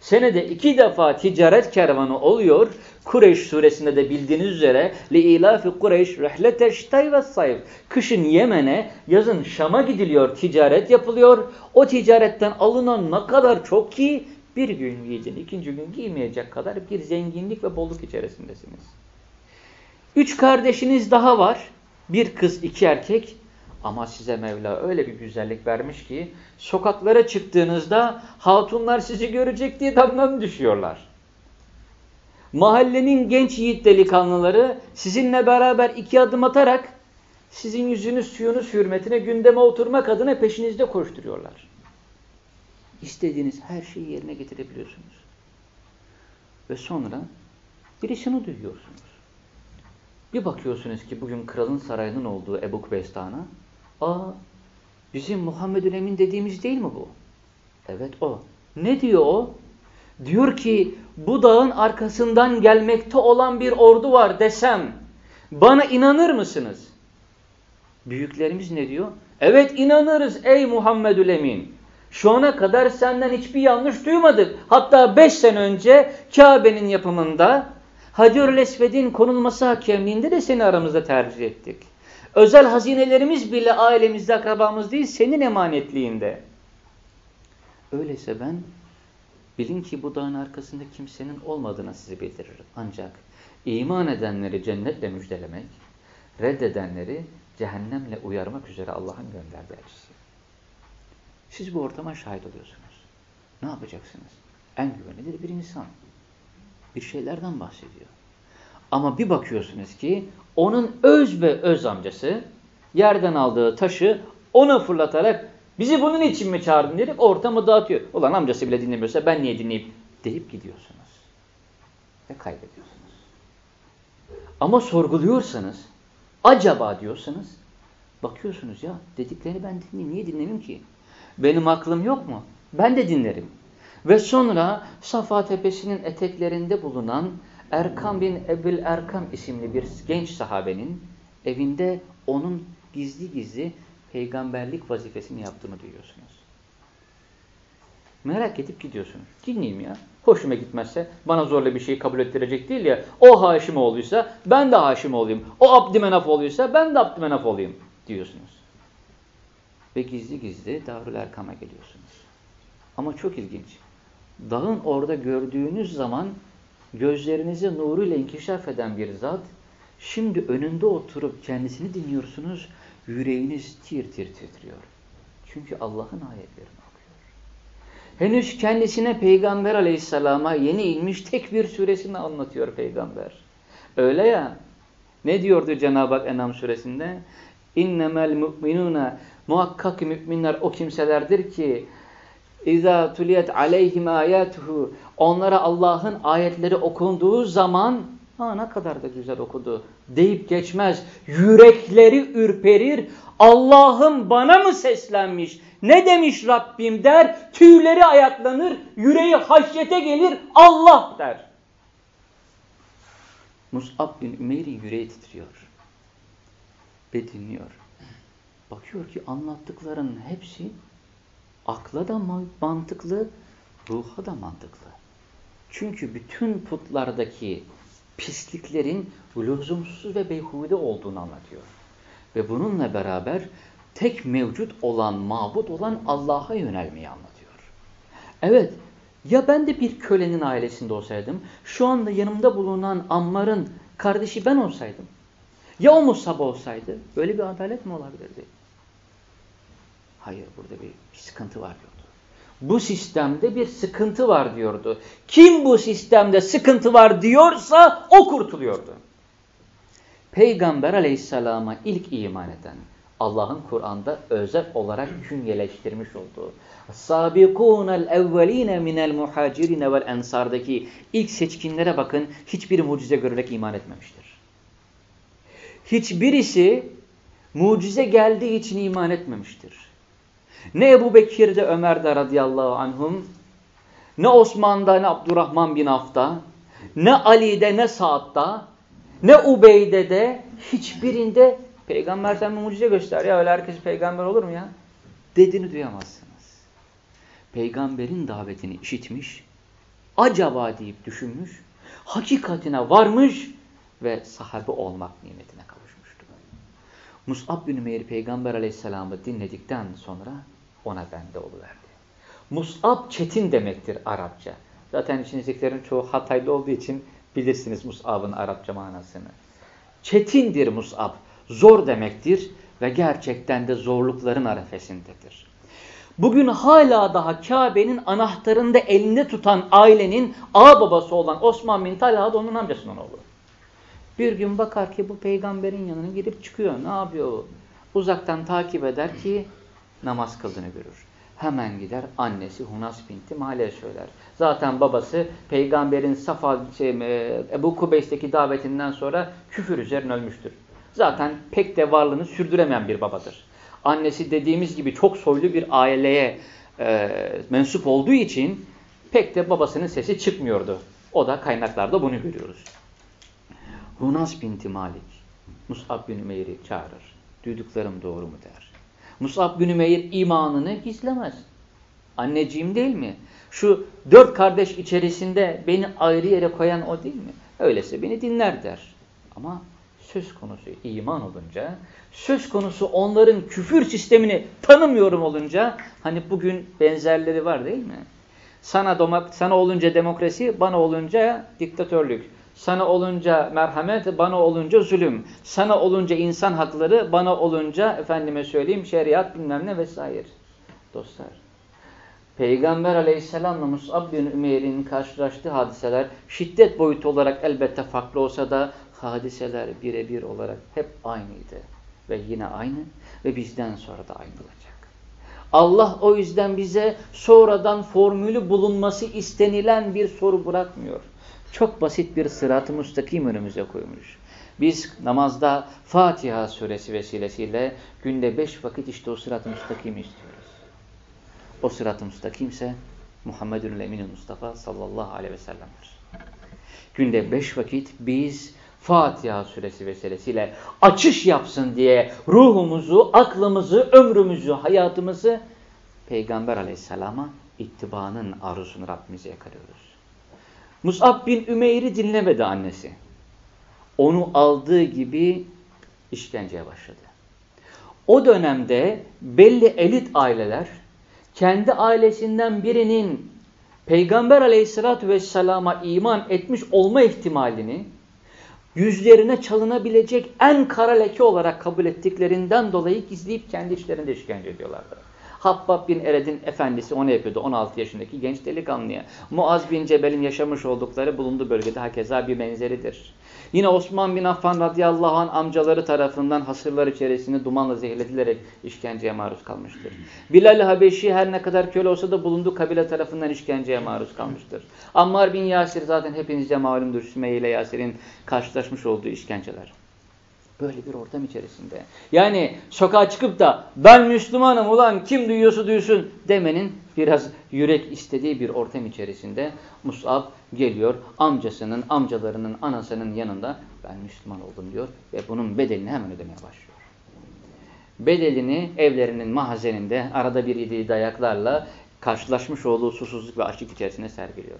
Senede iki defa ticaret kervanı oluyor. Kureyş suresinde de bildiğiniz üzere لِإِلَافِ Kureyş رَحْلَةَ شْتَيْ وَالصَّيْفِ Kışın Yemen'e, yazın Şam'a gidiliyor, ticaret yapılıyor. O ticaretten alınan ne kadar çok ki bir gün giyeceğin, ikinci gün giymeyecek kadar bir zenginlik ve bolluk içerisindesiniz. Üç kardeşiniz daha var. Bir kız, iki erkek. Ama size Mevla öyle bir güzellik vermiş ki sokaklara çıktığınızda hatunlar sizi görecek diye damdan düşüyorlar. Mahallenin genç yiğit delikanlıları sizinle beraber iki adım atarak sizin yüzünüz suyunuz hürmetine gündeme oturmak adına peşinizde koşturuyorlar. İstediğiniz her şeyi yerine getirebiliyorsunuz. Ve sonra birisini duyuyorsunuz. Bir bakıyorsunuz ki bugün kralın sarayının olduğu Ebu Kubestan'a Aa, bizim Muhammedül Emin dediğimiz değil mi bu? Evet o. Ne diyor o? Diyor ki bu dağın arkasından gelmekte olan bir ordu var desem bana inanır mısınız? Büyüklerimiz ne diyor? Evet inanırız ey Muhammedül Emin. Şu ana kadar senden hiçbir yanlış duymadık. Hatta beş sene önce Kabe'nin yapımında Hacer-ül Esved'in konulması hakemliğinde de seni aramızda tercih ettik. Özel hazinelerimiz bile ailemizde, akrabamız değil, senin emanetliğinde. Öyleyse ben bilin ki bu dağın arkasında kimsenin olmadığını size bildiririm. Ancak iman edenleri cennetle müjdelemek, reddedenleri cehennemle uyarmak üzere Allah'ın gönderdiği elçisi. Siz bu ortama şahit oluyorsunuz. Ne yapacaksınız? En güvenilir bir insan. Bir şeylerden bahsediyor. Ama bir bakıyorsunuz ki onun öz ve öz amcası yerden aldığı taşı ona fırlatarak bizi bunun için mi çağırdın deyip ortamı dağıtıyor. Ulan amcası bile dinlemiyorsa ben niye dinleyeyim deyip gidiyorsunuz. Ve kaybediyorsunuz. Ama sorguluyorsanız acaba diyorsanız bakıyorsunuz ya dediklerini ben dinleyeyim. Niye dinlemeyeyim ki? Benim aklım yok mu? Ben de dinlerim. Ve sonra Safa Tepesi'nin eteklerinde bulunan Erkam bin Ebil Erkam isimli bir genç sahabenin evinde onun gizli gizli peygamberlik vazifesini yaptığını duyuyorsunuz. Merak edip gidiyorsunuz. Dinleyeyim ya. Hoşuma gitmezse bana zorla bir şeyi kabul ettirecek değil ya. O Haşim olduysa ben de Haşim olayım. O Abdümenaf olduysa ben de Abdümenaf olayım diyorsunuz. Ve gizli gizli Darül Erkam'a geliyorsunuz. Ama çok ilginç. Dağın orada gördüğünüz zaman gözlerinizi nuruyla inkişaf eden bir zat, şimdi önünde oturup kendisini dinliyorsunuz, yüreğiniz tir tir titriyor. Çünkü Allah'ın ayetlerini okuyor. Henüz kendisine Peygamber aleyhisselama yeni inmiş tek bir suresini anlatıyor Peygamber. Öyle ya, ne diyordu Cenab-ı Hak Enam suresinde? İnnemel mu'minuna muhakkak müminler o kimselerdir ki İza tuliyet aleyhim ayatuhu onlara Allah'ın ayetleri okunduğu zaman ha ne kadar da güzel okudu deyip geçmez. Yürekleri ürperir. Allah'ım bana mı seslenmiş? Ne demiş Rabbim der. Tüyleri ayaklanır. Yüreği haşyete gelir. Allah der. Mus'ab bin Ümeyr'in yüreği titriyor. Ve dinliyor. Bakıyor ki anlattıklarının hepsi akla da mantıklı, ruha da mantıklı. Çünkü bütün putlardaki pisliklerin lüzumsuz ve beyhude olduğunu anlatıyor. Ve bununla beraber tek mevcut olan, mabut olan Allah'a yönelmeyi anlatıyor. Evet, ya ben de bir kölenin ailesinde olsaydım, şu anda yanımda bulunan Ammar'ın kardeşi ben olsaydım, ya o Musab olsaydı, böyle bir adalet mi olabilirdi? Hayır burada bir, sıkıntı var diyordu. Bu sistemde bir sıkıntı var diyordu. Kim bu sistemde sıkıntı var diyorsa o kurtuluyordu. Peygamber aleyhisselama ilk iman eden, Allah'ın Kur'an'da özel olarak künyeleştirmiş olduğu Sabikunel evveline minel muhacirine vel ensardaki ilk seçkinlere bakın hiçbir mucize görerek iman etmemiştir. Hiçbirisi mucize geldiği için iman etmemiştir. Ne Ebu Bekir'de Ömer'de radıyallahu anhum, ne Osman'da ne Abdurrahman bin Af'ta, ne Ali'de ne Sa'd'da, ne Ubeyde'de hiçbirinde peygamber sen bir mucize göster ya öyle herkes peygamber olur mu ya? Dediğini duyamazsınız. Peygamberin davetini işitmiş, acaba deyip düşünmüş, hakikatine varmış ve sahabe olmak nimetine kavuşmuştu. Mus'ab bin Meyr Peygamber aleyhisselamı dinledikten sonra ona bende oluverdi. Mus'ab çetin demektir Arapça. Zaten içinizdekilerin çoğu Hataylı olduğu için bilirsiniz Mus'ab'ın Arapça manasını. Çetindir Mus'ab, zor demektir ve gerçekten de zorlukların arefesindedir. Bugün hala daha Kabe'nin anahtarını elinde tutan ailenin ağ babası olan Osman bin Talha onun amcasının oğlu. Bir gün bakar ki bu peygamberin yanına girip çıkıyor. Ne yapıyor? Uzaktan takip eder ki namaz kıldığını görür. Hemen gider annesi Hunas binti Male'ye söyler. Zaten babası peygamberin Safa, şey, e, Ebu Kubeys'teki davetinden sonra küfür üzerine ölmüştür. Zaten pek de varlığını sürdüremeyen bir babadır. Annesi dediğimiz gibi çok soylu bir aileye e, mensup olduğu için pek de babasının sesi çıkmıyordu. O da kaynaklarda bunu görüyoruz. Hunas binti Malik, Mus'ab bin Ümeyr'i çağırır. Duyduklarım doğru mu der. Mus'ab bin Ümeyr imanını gizlemez. Anneciğim değil mi? Şu dört kardeş içerisinde beni ayrı yere koyan o değil mi? Öyleyse beni dinler der. Ama söz konusu iman olunca, söz konusu onların küfür sistemini tanımıyorum olunca, hani bugün benzerleri var değil mi? Sana, sana olunca demokrasi, bana olunca diktatörlük. Sana olunca merhamet, bana olunca zulüm. Sana olunca insan hakları, bana olunca efendime söyleyeyim şeriat bilmem ne vesaire. Dostlar, Peygamber aleyhisselamla Mus'ab bin Ümeyr'in karşılaştığı hadiseler şiddet boyutu olarak elbette farklı olsa da hadiseler birebir olarak hep aynıydı. Ve yine aynı ve bizden sonra da aynı olacak. Allah o yüzden bize sonradan formülü bulunması istenilen bir soru bırakmıyor. Çok basit bir sırat-ı müstakim önümüze koymuş. Biz namazda Fatiha suresi vesilesiyle günde beş vakit işte o sırat-ı müstakim istiyoruz. O sırat-ı müstakimse Muhammedun Emin Mustafa sallallahu aleyhi ve sellem'dir. Günde beş vakit biz Fatiha suresi vesilesiyle açış yapsın diye ruhumuzu, aklımızı, ömrümüzü, hayatımızı Peygamber aleyhisselama ittibanın arzusunu Rabbimize yakarıyoruz. Mus'ab bin Ümeyr'i dinlemedi annesi. Onu aldığı gibi işkenceye başladı. O dönemde belli elit aileler kendi ailesinden birinin Peygamber aleyhissalatü vesselama iman etmiş olma ihtimalini yüzlerine çalınabilecek en kara leke olarak kabul ettiklerinden dolayı gizleyip kendi işlerinde işkence ediyorlardı. Habbab bin Ered'in efendisi onu yapıyordu 16 yaşındaki genç delikanlıya. Muaz bin Cebel'in yaşamış oldukları bulunduğu bölgede hakeza bir benzeridir. Yine Osman bin Affan radıyallahu anh amcaları tarafından hasırlar içerisinde dumanla zehirledilerek işkenceye maruz kalmıştır. Bilal Habeşi her ne kadar köle olsa da bulunduğu kabile tarafından işkenceye maruz kalmıştır. Ammar bin Yasir zaten hepinizce malumdur Sümeyye ile Yasir'in karşılaşmış olduğu işkenceler. Böyle bir ortam içerisinde. Yani sokağa çıkıp da ben Müslümanım ulan kim duyuyorsa duysun demenin biraz yürek istediği bir ortam içerisinde Mus'ab geliyor amcasının, amcalarının, anasının yanında ben Müslüman oldum diyor ve bunun bedelini hemen ödemeye başlıyor. Bedelini evlerinin mahazeninde arada bir yediği dayaklarla karşılaşmış olduğu susuzluk ve açlık içerisinde sergiliyor.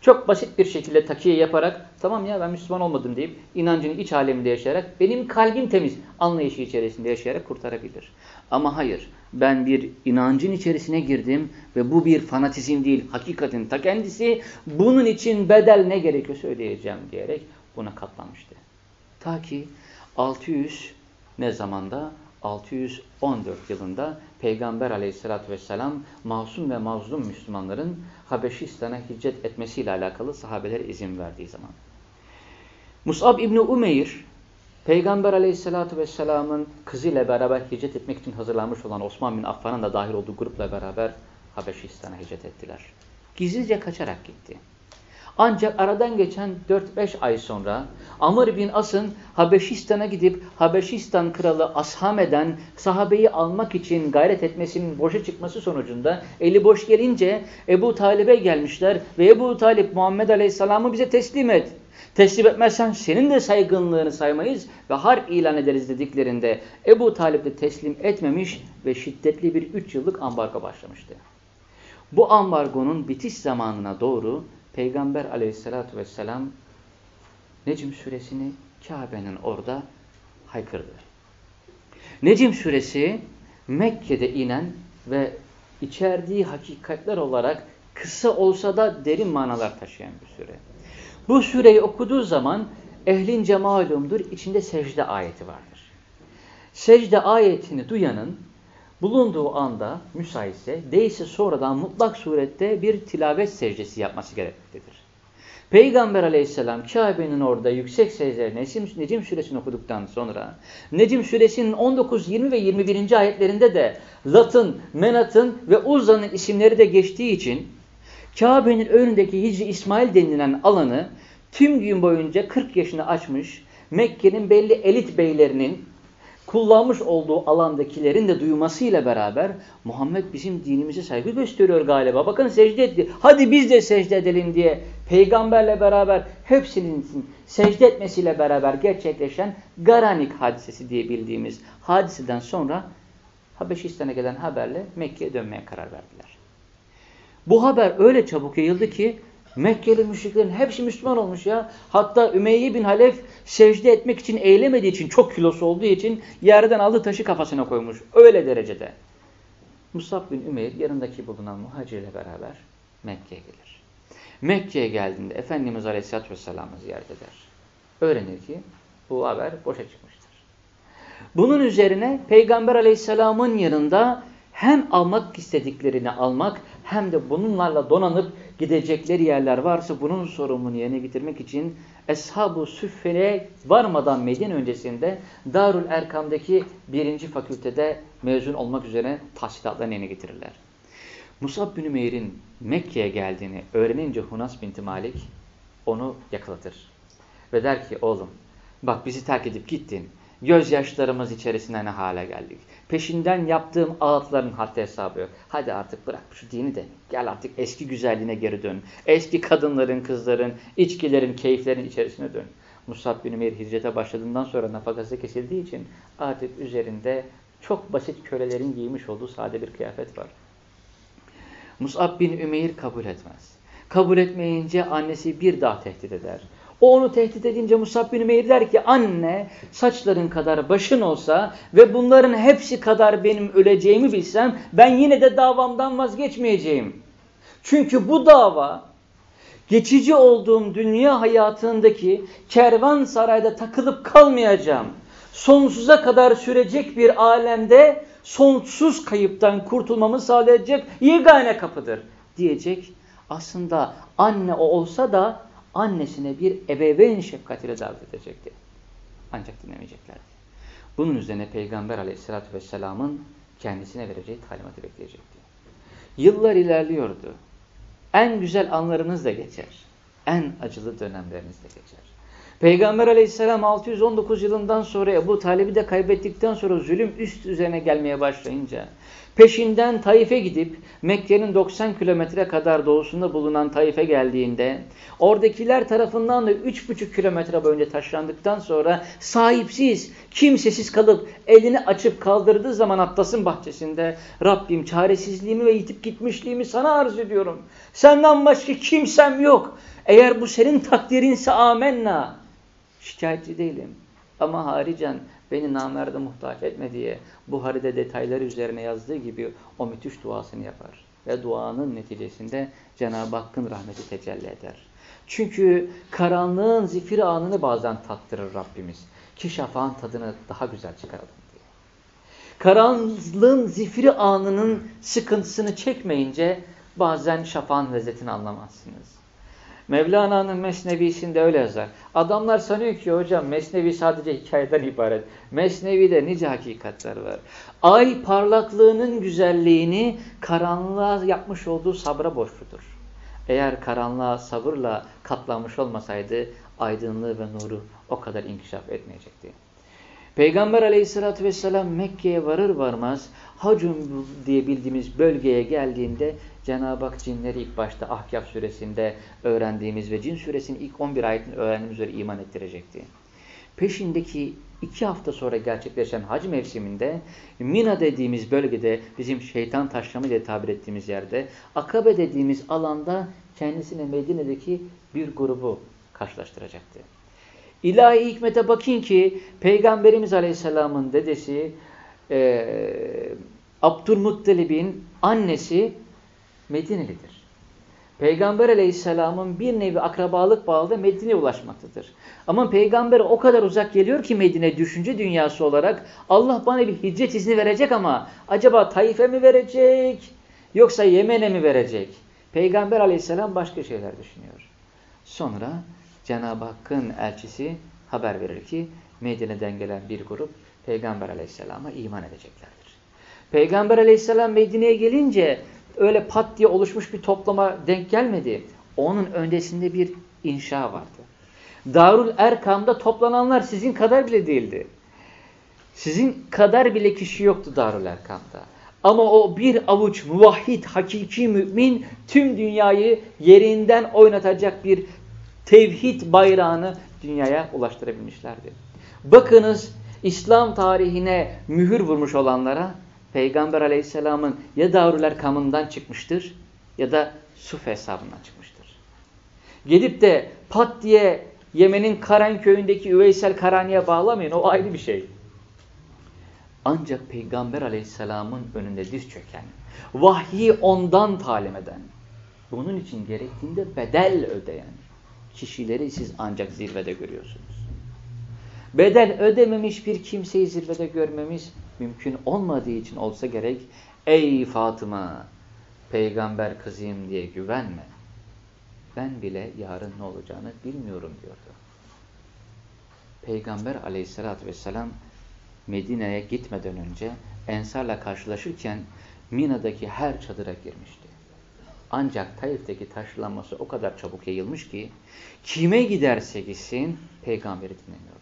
Çok basit bir şekilde takiye yaparak tamam ya ben Müslüman olmadım deyip inancını iç aleminde yaşayarak benim kalbim temiz anlayışı içerisinde yaşayarak kurtarabilir. Ama hayır ben bir inancın içerisine girdim ve bu bir fanatizm değil hakikatin ta kendisi bunun için bedel ne gerekiyorsa ödeyeceğim diyerek buna katlanmıştı. Ta ki 600 ne zamanda 614 yılında Peygamber aleyhissalatü vesselam masum ve mazlum Müslümanların Habeşistan'a hicret etmesiyle alakalı sahabeler izin verdiği zaman. Mus'ab İbni Umeyr, Peygamber aleyhissalatü vesselamın kızıyla beraber hicret etmek için hazırlanmış olan Osman bin Affan'ın da dahil olduğu grupla beraber Habeşistan'a hicret ettiler. Gizlice kaçarak gitti. Ancak aradan geçen 4-5 ay sonra Amr bin As'ın Habeşistan'a gidip Habeşistan kralı Ashame'den sahabeyi almak için gayret etmesinin boşa çıkması sonucunda eli boş gelince Ebu Talib'e gelmişler ve Ebu Talip Muhammed Aleyhisselam'ı bize teslim et. Teslim etmezsen senin de saygınlığını saymayız ve harp ilan ederiz dediklerinde Ebu Talip de teslim etmemiş ve şiddetli bir 3 yıllık ambargo başlamıştı. Bu ambargonun bitiş zamanına doğru Peygamber aleyhissalatü vesselam Necm suresini Kabe'nin orada haykırdı. Necm suresi Mekke'de inen ve içerdiği hakikatler olarak kısa olsa da derin manalar taşıyan bir sure. Bu sureyi okuduğu zaman ehlince malumdur içinde secde ayeti vardır. Secde ayetini duyanın bulunduğu anda müsaitse değilse sonradan mutlak surette bir tilavet secdesi yapması gerekmektedir. Peygamber aleyhisselam Kabe'nin orada yüksek secde Necim, Necim suresini okuduktan sonra Necim suresinin 19, 20 ve 21. ayetlerinde de Lat'ın, Menat'ın ve Uzza'nın isimleri de geçtiği için Kabe'nin önündeki Hicri İsmail denilen alanı tüm gün boyunca 40 yaşını açmış Mekke'nin belli elit beylerinin kullanmış olduğu alandakilerin de duymasıyla beraber Muhammed bizim dinimize saygı gösteriyor galiba. Bakın secde etti. Hadi biz de secde edelim diye peygamberle beraber hepsinin secde etmesiyle beraber gerçekleşen Garanik hadisesi diye bildiğimiz hadiseden sonra Habeşistan'a gelen haberle Mekke'ye dönmeye karar verdiler. Bu haber öyle çabuk yayıldı ki Mekkeli müşriklerin hepsi Müslüman olmuş ya. Hatta Ümeyye bin Halef secde etmek için eğilemediği için, çok kilosu olduğu için yerden aldı taşı kafasına koymuş. Öyle derecede. Musab bin Ümeyr yanındaki bulunan muhacirle beraber Mekke'ye gelir. Mekke'ye geldiğinde Efendimiz Aleyhisselatü Vesselam'ı ziyaret eder. Öğrenir ki bu haber boşa çıkmıştır. Bunun üzerine Peygamber Aleyhisselam'ın yanında hem almak istediklerini almak hem de bununlarla donanıp gidecekleri yerler varsa bunun sorumluluğunu yerine getirmek için Eshab-ı Süffe'ye varmadan Medine öncesinde Darül Erkam'daki birinci fakültede mezun olmak üzere tahsilatlarını yerine getirirler. Musab bin Ümeyr'in Mekke'ye geldiğini öğrenince Hunas binti Malik onu yakalatır. Ve der ki oğlum bak bizi terk edip gittin. Gözyaşlarımız içerisinde ne hale geldik. Peşinden yaptığım ağıtların haddi hesabı yok. Hadi artık bırak şu dini de gel artık eski güzelliğine geri dön. Eski kadınların, kızların, içkilerin, keyiflerin içerisine dön. Musab bin Ümeyr hicrete başladığından sonra nafakası kesildiği için artık üzerinde çok basit kölelerin giymiş olduğu sade bir kıyafet var. Musab bin Ümeyr kabul etmez. Kabul etmeyince annesi bir daha tehdit eder. O onu tehdit edince Musab bin Ümeyr der ki anne saçların kadar başın olsa ve bunların hepsi kadar benim öleceğimi bilsem ben yine de davamdan vazgeçmeyeceğim. Çünkü bu dava geçici olduğum dünya hayatındaki kervan sarayda takılıp kalmayacağım. Sonsuza kadar sürecek bir alemde sonsuz kayıptan kurtulmamı sağlayacak yegane kapıdır diyecek. Aslında anne o olsa da annesine bir ebeveyn şefkatiyle davet edecekti. Ancak dinlemeyeceklerdi. Bunun üzerine Peygamber aleyhissalatü vesselamın kendisine vereceği talimatı bekleyecekti. Yıllar ilerliyordu. En güzel anlarınız da geçer. En acılı dönemleriniz de geçer. Peygamber aleyhisselam 619 yılından sonra Ebu Talib'i de kaybettikten sonra zulüm üst üzerine gelmeye başlayınca peşinden Taif'e gidip Mekke'nin 90 kilometre kadar doğusunda bulunan Taif'e geldiğinde oradakiler tarafından da 3,5 kilometre boyunca taşlandıktan sonra sahipsiz, kimsesiz kalıp elini açıp kaldırdığı zaman Atlas'ın bahçesinde Rabbim çaresizliğimi ve yitip gitmişliğimi sana arz ediyorum. Senden başka kimsem yok. Eğer bu senin takdirinse amenna. Şikayetçi değilim. Ama haricen beni namerde muhtaç etme diye Buhari'de detayları üzerine yazdığı gibi o müthiş duasını yapar. Ve duanın neticesinde Cenab-ı Hakk'ın rahmeti tecelli eder. Çünkü karanlığın zifiri anını bazen tattırır Rabbimiz. Ki şafağın tadını daha güzel çıkaralım diye. Karanlığın zifiri anının sıkıntısını çekmeyince bazen şafağın lezzetini anlamazsınız. Mevlana'nın Mesnevi'sinde öyle yazar. Adamlar sanıyor ki hocam Mesnevi sadece hikayeden ibaret. Mesnevi'de nice hakikatler var. Ay parlaklığının güzelliğini karanlığa yapmış olduğu sabra borçludur. Eğer karanlığa sabırla katlanmış olmasaydı aydınlığı ve nuru o kadar inkişaf etmeyecekti. Peygamber aleyhissalatü vesselam Mekke'ye varır varmaz Hacun diye bildiğimiz bölgeye geldiğinde Cenab-ı Hak cinleri ilk başta Ahkaf suresinde öğrendiğimiz ve cin suresinin ilk 11 ayetini öğrendiğimiz üzere iman ettirecekti. Peşindeki iki hafta sonra gerçekleşen hac mevsiminde Mina dediğimiz bölgede bizim şeytan taşlamı diye tabir ettiğimiz yerde Akabe dediğimiz alanda kendisine Medine'deki bir grubu karşılaştıracaktı. İlahi hikmete bakın ki Peygamberimiz Aleyhisselam'ın dedesi e, Abdülmuttalib'in annesi Medinelidir. Peygamber aleyhisselamın bir nevi akrabalık bağı da Medine'ye ulaşmaktadır. Ama peygamber o kadar uzak geliyor ki Medine düşünce dünyası olarak Allah bana bir hicret izni verecek ama acaba Taif'e mi verecek yoksa Yemen'e mi verecek? Peygamber aleyhisselam başka şeyler düşünüyor. Sonra Cenab-ı Hakk'ın elçisi haber verir ki Medine'den gelen bir grup Peygamber aleyhisselama iman edeceklerdir. Peygamber aleyhisselam Medine'ye gelince öyle pat diye oluşmuş bir toplama denk gelmedi. Onun öndesinde bir inşa vardı. Darul Erkam'da toplananlar sizin kadar bile değildi. Sizin kadar bile kişi yoktu Darul Erkam'da. Ama o bir avuç muvahhid, hakiki mümin tüm dünyayı yerinden oynatacak bir tevhid bayrağını dünyaya ulaştırabilmişlerdi. Bakınız İslam tarihine mühür vurmuş olanlara Peygamber aleyhisselamın ya Darül Erkam'ından çıkmıştır ya da Suf hesabından çıkmıştır. Gelip de pat diye Yemen'in Karen köyündeki Üveysel Karani'ye bağlamayın. O ayrı bir şey. Ancak Peygamber aleyhisselamın önünde diz çöken, vahyi ondan talim eden, bunun için gerektiğinde bedel ödeyen kişileri siz ancak zirvede görüyorsunuz. Bedel ödememiş bir kimseyi zirvede görmemiz mümkün olmadığı için olsa gerek ey Fatıma peygamber kızıyım diye güvenme. Ben bile yarın ne olacağını bilmiyorum diyordu. Peygamber aleyhissalatü vesselam Medine'ye gitmeden önce Ensar'la karşılaşırken Mina'daki her çadıra girmişti. Ancak Taif'teki taşlanması o kadar çabuk yayılmış ki kime giderse gitsin peygamberi dinlemiyordu.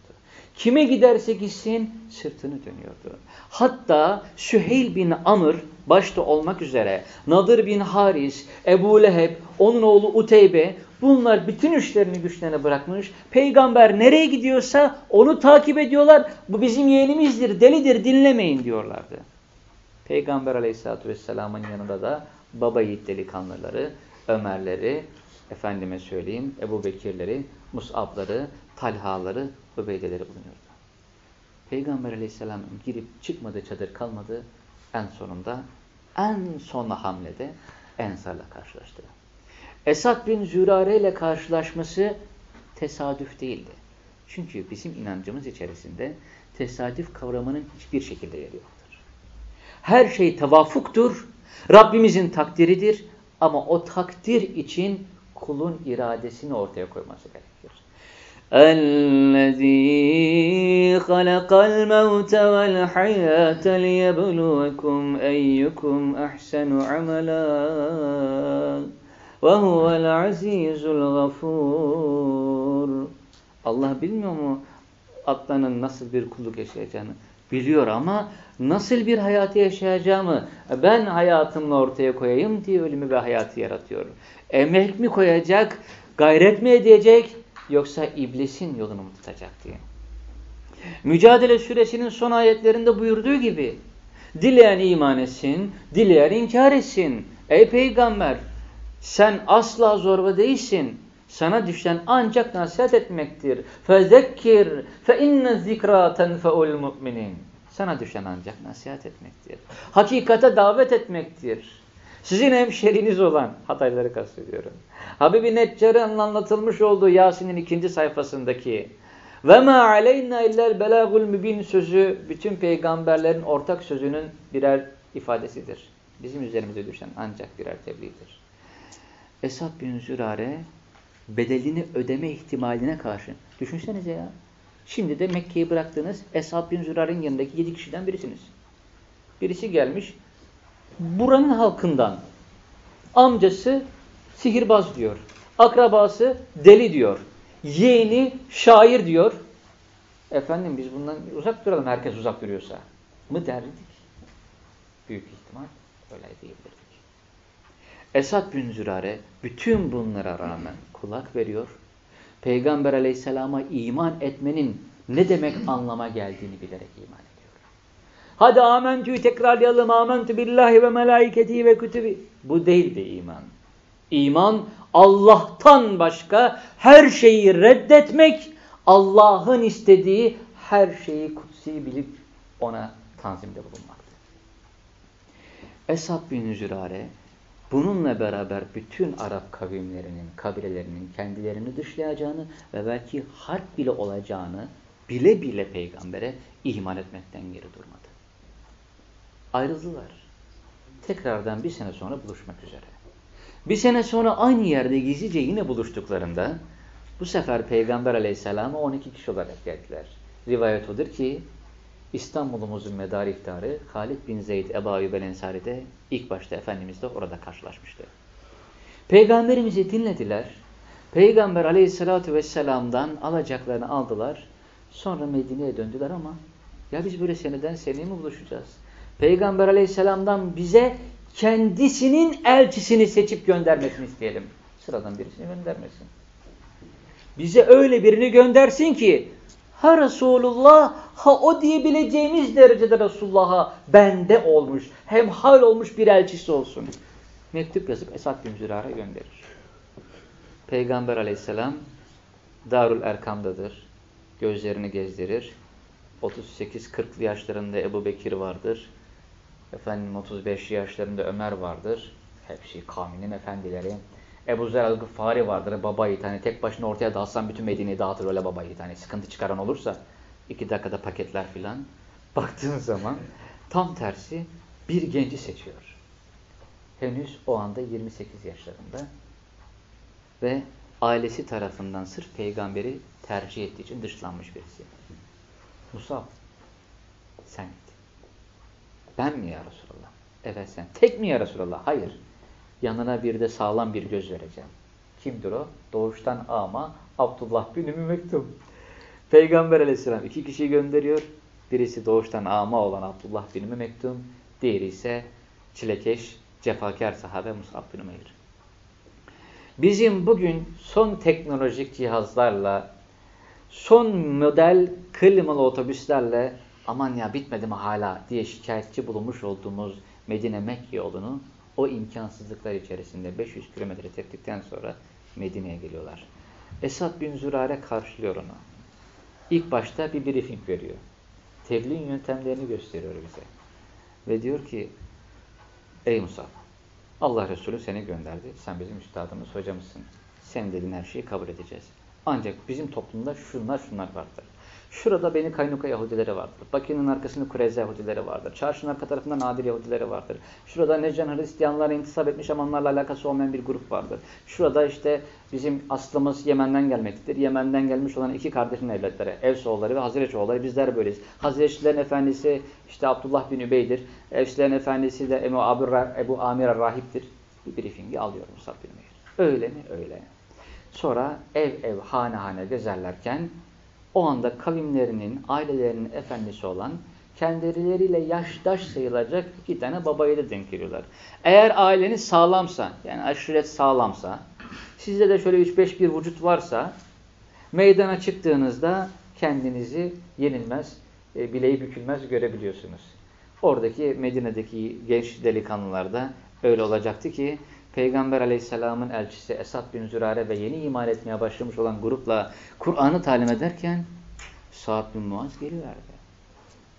Kime giderse gitsin sırtını dönüyordu. Hatta Süheyl bin Amr başta olmak üzere Nadir bin Haris, Ebu Leheb, onun oğlu Uteybe bunlar bütün işlerini güçlerine bırakmış. Peygamber nereye gidiyorsa onu takip ediyorlar. Bu bizim yeğenimizdir, delidir dinlemeyin diyorlardı. Peygamber aleyhissalatü vesselamın yanında da baba yiğit delikanlıları, Ömerleri, efendime söyleyeyim Ebu Bekirleri, Mus'abları, Talhaları, Übeydeleri bulunuyordu. Peygamber aleyhisselam girip çıkmadı çadır kalmadı. En sonunda en son hamlede Ensar'la karşılaştı. Esad bin Zürare ile karşılaşması tesadüf değildi. Çünkü bizim inancımız içerisinde tesadüf kavramının hiçbir şekilde yeri yoktur. Her şey tevafuktur, Rabbimizin takdiridir ama o takdir için kulun iradesini ortaya koyması gerekir. الذي خلق الموت والحياة ليبلوكم أيكم أحسن عملا وهو العزيز الغفور Allah bilmiyor mu atlanın nasıl bir kulluk yaşayacağını? Biliyor ama nasıl bir hayatı yaşayacağımı ben hayatımla ortaya koyayım diye ölümü ve hayatı yaratıyor. Emek mi koyacak, gayret mi edecek, yoksa iblisin yolunu mu tutacak diye. Mücadele suresinin son ayetlerinde buyurduğu gibi dileyen iman etsin, dileyen inkar etsin. Ey peygamber sen asla zorba değilsin. Sana düşen ancak nasihat etmektir. Fezekkir fe inne zikra tenfeul mu'minin. Sana düşen ancak nasihat etmektir. Hakikate davet etmektir. Sizin hemşeriniz olan Hatayları kastediyorum. Habibi Neccar'ın anlatılmış olduğu Yasin'in ikinci sayfasındaki ve ma aleyna illel belagul mübin sözü bütün peygamberlerin ortak sözünün birer ifadesidir. Bizim üzerimize düşen ancak birer tebliğdir. Esad bin Zürare bedelini ödeme ihtimaline karşı. Düşünsenize ya. Şimdi de Mekke'yi bıraktınız. Esad bin Zürare'nin yanındaki yedi kişiden birisiniz. Birisi gelmiş. Buranın halkından amcası sihirbaz diyor. Akrabası deli diyor. Yeğeni şair diyor. Efendim biz bundan uzak duralım herkes uzak duruyorsa. Mı derdik? Büyük ihtimal öyle değildirdik. Esad bin Zürare bütün bunlara rağmen kulak veriyor. Peygamber aleyhisselama iman etmenin ne demek anlama geldiğini bilerek iman ediyor. Hadi amentü'yü tekrarlayalım. Amentü billahi ve melaiketi ve kütübi. Bu değil de iman. İman Allah'tan başka her şeyi reddetmek, Allah'ın istediği her şeyi kutsi bilip ona tanzimde bulunmaktır. Esad bin Zürare bununla beraber bütün Arap kavimlerinin, kabilelerinin kendilerini dışlayacağını ve belki harp bile olacağını bile bile peygambere iman etmekten geri durmadı. Ayrıldılar. Tekrardan bir sene sonra buluşmak üzere. Bir sene sonra aynı yerde gizlice yine buluştuklarında bu sefer Peygamber aleyhisselama 12 kişi olarak geldiler. Rivayet odur ki İstanbul'umuzun medarı iftarı Halid bin Zeyd Ebu Ayyub el-Ensari'de ilk başta Efendimiz de orada karşılaşmıştı. Peygamberimizi dinlediler. Peygamber aleyhissalatü vesselam'dan alacaklarını aldılar. Sonra Medine'ye döndüler ama ya biz böyle seneden seneye mi buluşacağız? Peygamber aleyhisselamdan bize kendisinin elçisini seçip göndermesini isteyelim. Sıradan birisini göndermesin. Bize öyle birini göndersin ki ha Resulullah ha o diyebileceğimiz derecede Resulullah'a bende olmuş, hem hal olmuş bir elçisi olsun. Mektup yazıp Esad bin Zürar'a gönderir. Peygamber aleyhisselam Darül Erkam'dadır. Gözlerini gezdirir. 38-40'lı yaşlarında Ebu Bekir vardır. Efendim 35 yaşlarında Ömer vardır. Hepsi kavminin efendileri. Ebu Zer el-Gıffari vardır. Baba yiğit. Hani tek başına ortaya dağıtsan bütün Medine'yi dağıtır öyle baba yiğit. Hani sıkıntı çıkaran olursa iki dakikada paketler filan. Baktığın zaman tam tersi bir genci seçiyor. Henüz o anda 28 yaşlarında ve ailesi tarafından sırf peygamberi tercih ettiği için dışlanmış birisi. Musab sen git. Ben mi ya Resulallah? Evet sen. Tek mi ya Resulallah? Hayır. Yanına bir de sağlam bir göz vereceğim. Kimdir o? Doğuştan ama Abdullah bin Ümmü Mektum. Peygamber aleyhisselam iki kişi gönderiyor. Birisi doğuştan ama olan Abdullah bin Ümmü Mektum. Diğeri ise çilekeş, cefakar sahabe Musab bin Umeyr. Bizim bugün son teknolojik cihazlarla, son model klimalı otobüslerle aman ya bitmedi mi hala diye şikayetçi bulunmuş olduğumuz Medine Mekke yolunu o imkansızlıklar içerisinde 500 kilometre teptikten sonra Medine'ye geliyorlar. Esad bin Zürare karşılıyor onu. İlk başta bir briefing veriyor. Tebliğ yöntemlerini gösteriyor bize. Ve diyor ki Ey Musa Allah Resulü seni gönderdi. Sen bizim üstadımız, hocamızsın. Sen dediğin her şeyi kabul edeceğiz. Ancak bizim toplumda şunlar şunlar vardır. Şurada Beni Kaynuka Yahudileri vardır. Bakı'nın arkasında Kureyze Yahudileri vardır. Çarşının arka tarafında Nadir Yahudileri vardır. Şurada Neccan Hristiyanlara intisap etmiş ama onlarla alakası olmayan bir grup vardır. Şurada işte bizim aslımız Yemen'den gelmektedir. Yemen'den gelmiş olan iki kardeşin evlatları. Evsoğulları ve Hazreçoğulları bizler böyleyiz. Hazreçlilerin efendisi işte Abdullah bin Übey'dir. Evslerin efendisi de Ebu, Ebu Amir Rahip'tir. Bir briefingi alıyorum Musab bin. Öyle mi? Öyle. Sonra ev ev hane hane gezerlerken o anda kavimlerinin, ailelerinin efendisi olan kendileriyle yaştaş sayılacak iki tane babayı da denk geliyorlar. Eğer aileniz sağlamsa, yani aşiret sağlamsa, sizde de şöyle 3-5 bir vücut varsa, meydana çıktığınızda kendinizi yenilmez, e, bileği bükülmez görebiliyorsunuz. Oradaki Medine'deki genç delikanlılarda öyle olacaktı ki, Peygamber aleyhisselamın elçisi Esad bin Zürare ve yeni iman etmeye başlamış olan grupla Kur'an'ı talim ederken Sa'd bin Muaz geliverdi.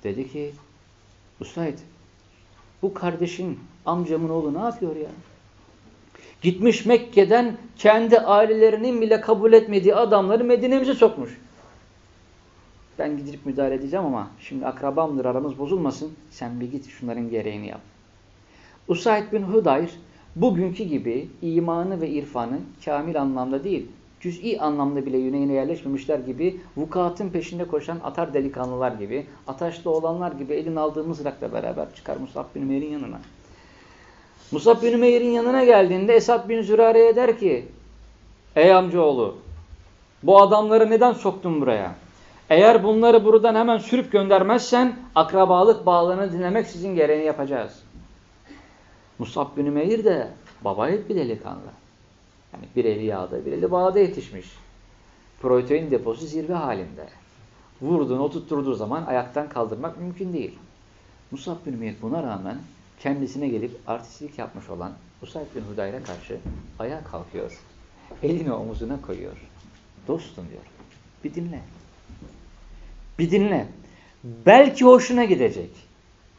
Dedi ki Usaid bu kardeşin amcamın oğlu ne yapıyor ya? Gitmiş Mekke'den kendi ailelerinin bile kabul etmediği adamları Medine'mize sokmuş. Ben gidip müdahale edeceğim ama şimdi akrabamdır aramız bozulmasın. Sen bir git şunların gereğini yap. Usaid bin Hudayr bugünkü gibi imanı ve irfanı kamil anlamda değil, cüz'i anlamda bile yüreğine yerleşmemişler gibi vukuatın peşinde koşan atar delikanlılar gibi, ataşlı olanlar gibi elin aldığı mızrakla beraber çıkar Musab bin Ümeyr'in yanına. Musab bin Ümeyr'in yanına geldiğinde Esad bin Zürare'ye der ki, Ey amcaoğlu, bu adamları neden soktun buraya? Eğer bunları buradan hemen sürüp göndermezsen akrabalık bağlarını dinlemek sizin gereğini yapacağız. Musab bin Ümeyr de babayı bir delikanlı. Yani bir eli yağda, bir eli bağda yetişmiş. Protein deposu zirve halinde. Vurduğunu oturtturduğu zaman ayaktan kaldırmak mümkün değil. Musab bin Ümeyr buna rağmen kendisine gelip artistlik yapmış olan Usayd bin Hudayr'a karşı ayağa kalkıyor. Elini omuzuna koyuyor. Dostum diyor. Bir dinle. Bir dinle. Belki hoşuna gidecek.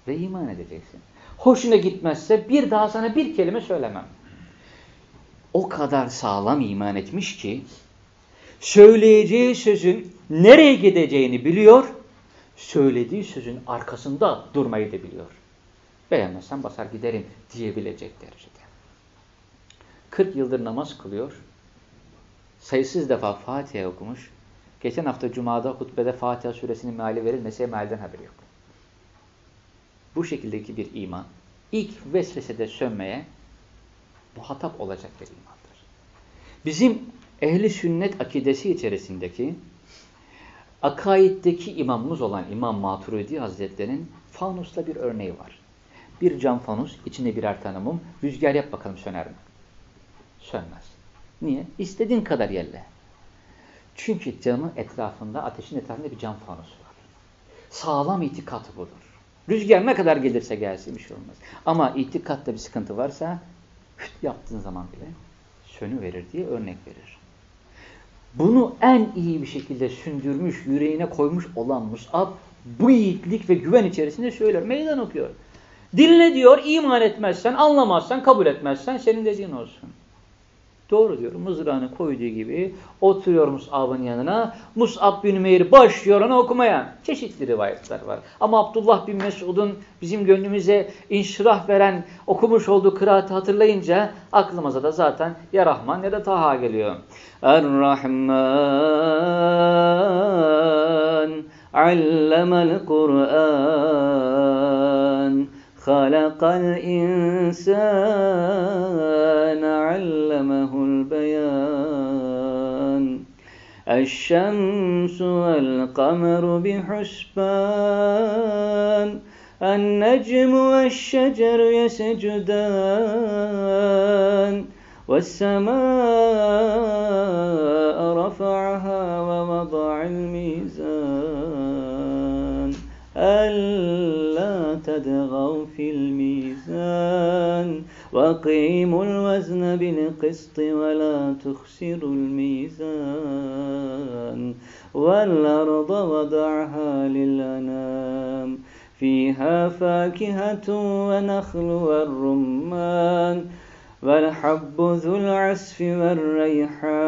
Ve iman edeceksin. Hoşuna gitmezse bir daha sana bir kelime söylemem. O kadar sağlam iman etmiş ki söyleyeceği sözün nereye gideceğini biliyor, söylediği sözün arkasında durmayı da biliyor. Beğenmezsen basar giderim diyebilecek derecede. 40 yıldır namaz kılıyor. Sayısız defa Fatiha okumuş. Geçen hafta Cuma'da hutbede Fatiha suresinin meali verilmese mealden haberi yok. Bu şekildeki bir iman ilk vesvesede sönmeye muhatap olacak bir imandır. Bizim ehli sünnet akidesi içerisindeki akaiddeki imamımız olan İmam Maturidi Hazretleri'nin fanusla bir örneği var. Bir cam fanus, içinde birer tane mum, rüzgar yap bakalım söner mi? Sönmez. Niye? İstediğin kadar yelle. Çünkü camın etrafında, ateşin etrafında bir cam fanus var. Sağlam itikatı budur. Rüzgar ne kadar gelirse gelsin bir şey olmaz. Ama itikatta bir sıkıntı varsa hüt yaptığın zaman bile sönü verir diye örnek verir. Bunu en iyi bir şekilde sündürmüş, yüreğine koymuş olan Mus'ab bu yiğitlik ve güven içerisinde söylüyor. Meydan okuyor. Dinle diyor, iman etmezsen, anlamazsan, kabul etmezsen senin dediğin olsun. Doğru diyor. Mızrağını koyduğu gibi oturuyor Mus'ab'ın yanına. Mus'ab bin Meyr başlıyor onu okumaya. Çeşitli rivayetler var. Ama Abdullah bin Mesud'un bizim gönlümüze inşirah veren okumuş olduğu kıraatı hatırlayınca aklımıza da zaten ya Rahman ya da Taha geliyor. Er-Rahman allemel Kur'an خلق الإنسان علمه البيان. الشمس والقمر بحسبان. النجم والشجر يسجدان. والسماء رفعها ووضع الميزان. تدغوا في الميزان وقيموا الوزن بالقسط ولا تخسروا الميزان والأرض وضعها للأنام فيها فاكهة ونخل والرمان والحب ذو العسف والريحان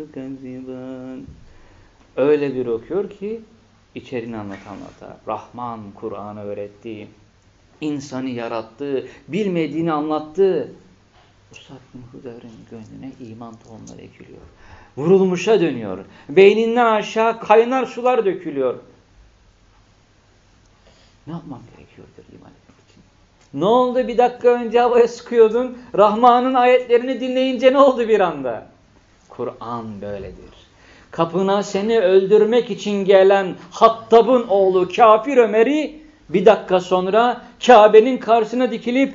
ربكما تكذبان Öyle bir okuyor ki içerini anlat anlata. Rahman Kur'an'ı öğretti. insanı yarattı. Bilmediğini anlattı. Usad bin Hüder'in gönlüne iman tohumları ekiliyor. Vurulmuşa dönüyor. Beyninden aşağı kaynar sular dökülüyor. Ne yapmam gerekiyordur iman etmek için? Ne oldu bir dakika önce havaya sıkıyordun. Rahman'ın ayetlerini dinleyince ne oldu bir anda? Kur'an böyledir. Kapına seni öldürmek için gelen Hattab'ın oğlu kafir Ömer'i bir dakika sonra Kabe'nin karşısına dikilip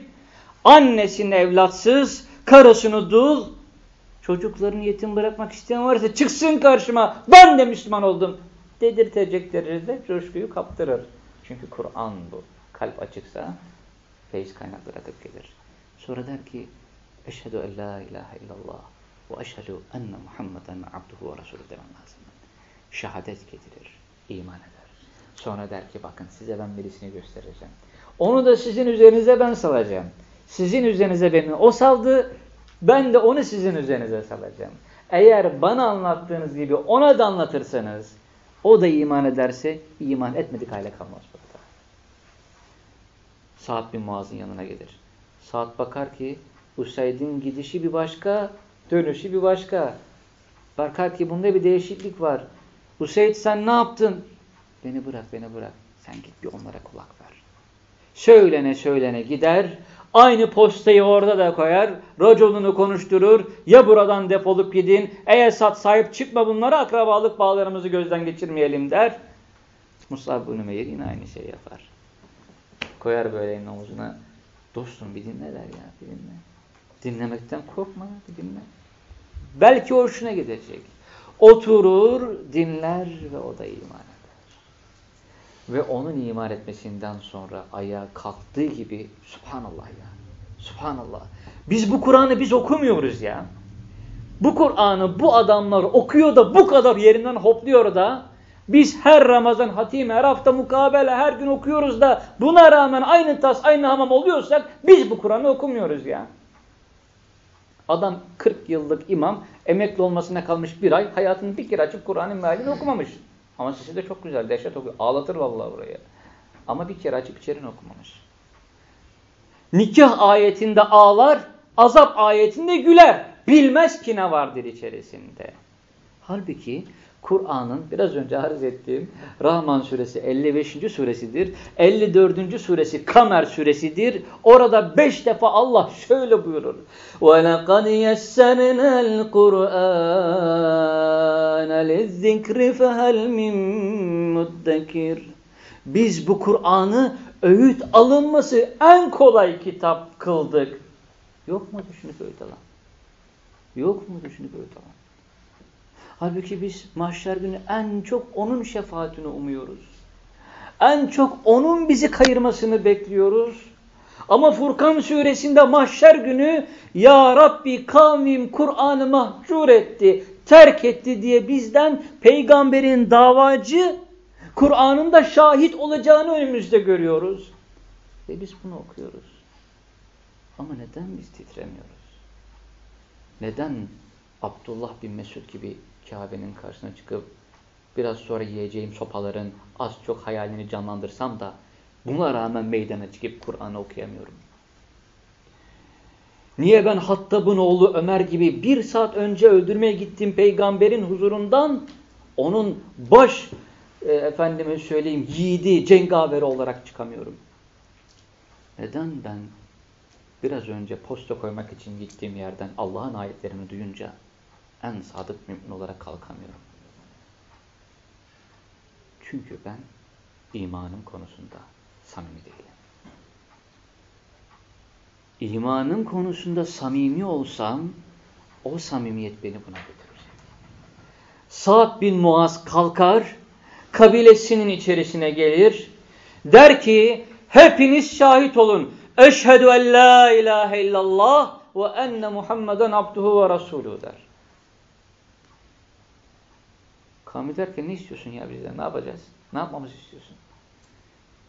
annesini evlatsız, karısını dul, çocuklarını yetim bırakmak isteyen varsa çıksın karşıma ben de Müslüman oldum dedirtecek derecede coşkuyu kaptırır. Çünkü Kur'an bu. Kalp açıksa feyiz kaynakları akıp gelir. Sonra der ki Eşhedü en la ilahe illallah ve eşhedü enne Muhammeden abduhu ve resulü demem lazım. Şehadet getirir, iman eder. Sonra der ki bakın size ben birisini göstereceğim. Onu da sizin üzerinize ben salacağım. Sizin üzerinize beni o saldı, ben de onu sizin üzerinize salacağım. Eğer bana anlattığınız gibi ona da anlatırsanız, o da iman ederse iman etmedik hale kalmaz burada. Sa'd bin Muaz'ın yanına gelir. Sa'd bakar ki Usayd'in gidişi bir başka, dönüşü bir başka. Bakar ki bunda bir değişiklik var. Usayd sen ne yaptın? Beni bırak, beni bırak. Sen git bir onlara kulak ver. Söylene söylene gider. Aynı postayı orada da koyar. Raconunu konuşturur. Ya buradan defolup gidin. Eğer sat sahip çıkma bunlara akrabalık bağlarımızı gözden geçirmeyelim der. Musab bin Ümeyr yine aynı şey yapar. Koyar böyle elini omuzuna. Dostum bir dinle der ya bir dinle. Dinlemekten korkma bir dinle. Belki hoşuna gidecek. Oturur, dinler ve o da iman eder. Ve onun iman etmesinden sonra ayağa kalktığı gibi Subhanallah ya. Subhanallah. Biz bu Kur'an'ı biz okumuyoruz ya. Bu Kur'an'ı bu adamlar okuyor da bu kadar yerinden hopluyor da biz her Ramazan hatim, her hafta mukabele, her gün okuyoruz da buna rağmen aynı tas, aynı hamam oluyorsak biz bu Kur'an'ı okumuyoruz ya. Adam 40 yıllık imam, emekli olmasına kalmış bir ay, hayatını bir kere açıp Kur'an'ın mealini okumamış. Ama sesi de çok güzel, dehşet okuyor. Ağlatır vallahi buraya. Ama bir kere açıp içerini okumamış. Nikah ayetinde ağlar, azap ayetinde güler. Bilmez ki ne vardır içerisinde. Halbuki Kur'an'ın biraz önce arz ettiğim Rahman suresi 55. suresidir. 54. suresi Kamer suresidir. Orada 5 defa Allah şöyle buyurur. وَلَقَدْ يَسَّرْنَا الْقُرْآنَ لِلذِّكْرِ فَهَلْ مِنْ مُدَّكِرٍ Biz bu Kur'an'ı öğüt alınması en kolay kitap kıldık. Yok mu düşünüp öğüt Yok mu düşünüp öğüt Halbuki biz mahşer günü en çok onun şefaatini umuyoruz. En çok onun bizi kayırmasını bekliyoruz. Ama Furkan suresinde mahşer günü Ya Rabbi kavmim Kur'an'ı mahcur etti, terk etti diye bizden peygamberin davacı Kur'an'ın da şahit olacağını önümüzde görüyoruz. Ve biz bunu okuyoruz. Ama neden biz titremiyoruz? Neden Abdullah bin Mesud gibi Kabe'nin karşısına çıkıp biraz sonra yiyeceğim sopaların az çok hayalini canlandırsam da buna rağmen meydana çıkıp Kur'an'ı okuyamıyorum. Niye ben Hattab'ın oğlu Ömer gibi bir saat önce öldürmeye gittiğim peygamberin huzurundan onun baş e, efendime söyleyeyim yiğidi, cengaveri olarak çıkamıyorum? Neden ben biraz önce posta koymak için gittiğim yerden Allah'ın ayetlerini duyunca en sadık mümin olarak kalkamıyorum? Çünkü ben imanım konusunda samimi değilim. İmanım konusunda samimi olsam o samimiyet beni buna götürür. Sa'd bin Muaz kalkar, kabilesinin içerisine gelir, der ki hepiniz şahit olun. Eşhedü en la ilahe illallah ve enne Muhammeden abduhu ve resulü der. Kavmi derken ne istiyorsun ya bizden? Ne yapacağız? Ne yapmamızı istiyorsun?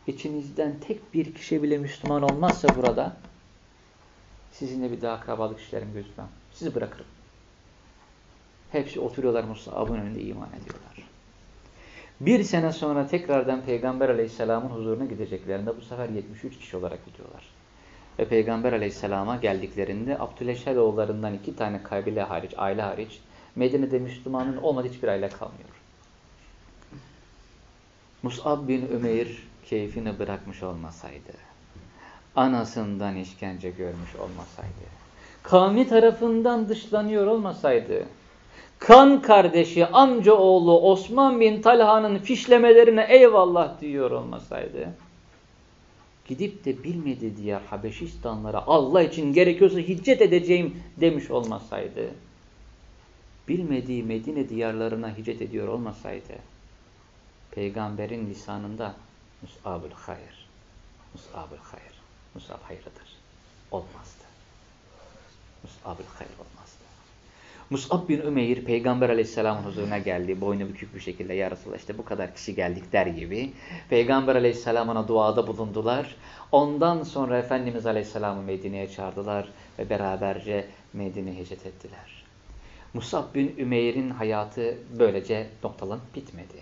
İçinizden tek bir kişi bile Müslüman olmazsa burada sizinle bir daha akrabalık işlerim gözükmem. Sizi bırakırım. Hepsi oturuyorlar Musa'nın önünde iman ediyorlar. Bir sene sonra tekrardan Peygamber Aleyhisselam'ın huzuruna gideceklerinde bu sefer 73 kişi olarak gidiyorlar. Ve Peygamber Aleyhisselam'a geldiklerinde Abdüleşeloğullarından iki tane kabile hariç, aile hariç Medine'de Müslümanın olmadığı hiçbir aile kalmıyor. Mus'ab bin Ömeyr keyfini bırakmış olmasaydı, anasından işkence görmüş olmasaydı, kavmi tarafından dışlanıyor olmasaydı, kan kardeşi, amca oğlu Osman bin Talha'nın fişlemelerine eyvallah diyor olmasaydı, gidip de bilmedi diye Habeşistanlara Allah için gerekiyorsa hicret edeceğim demiş olmasaydı, bilmediği Medine diyarlarına hicret ediyor olmasaydı, peygamberin lisanında Mus'abül hayır, Mus'abül hayır, Mus'ab hayırdır. Olmazdı. Mus'abül hayır olmazdı. Mus'ab bin Ümeyr peygamber aleyhisselamın huzuruna geldi. Boynu bükük bir şekilde ya Resulallah işte bu kadar kişi geldik der gibi. Peygamber aleyhisselamına duada bulundular. Ondan sonra Efendimiz aleyhisselamı Medine'ye çağırdılar ve beraberce Medine'ye hicret ettiler. Musab bin Ümeyr'in hayatı böylece noktalanıp bitmedi.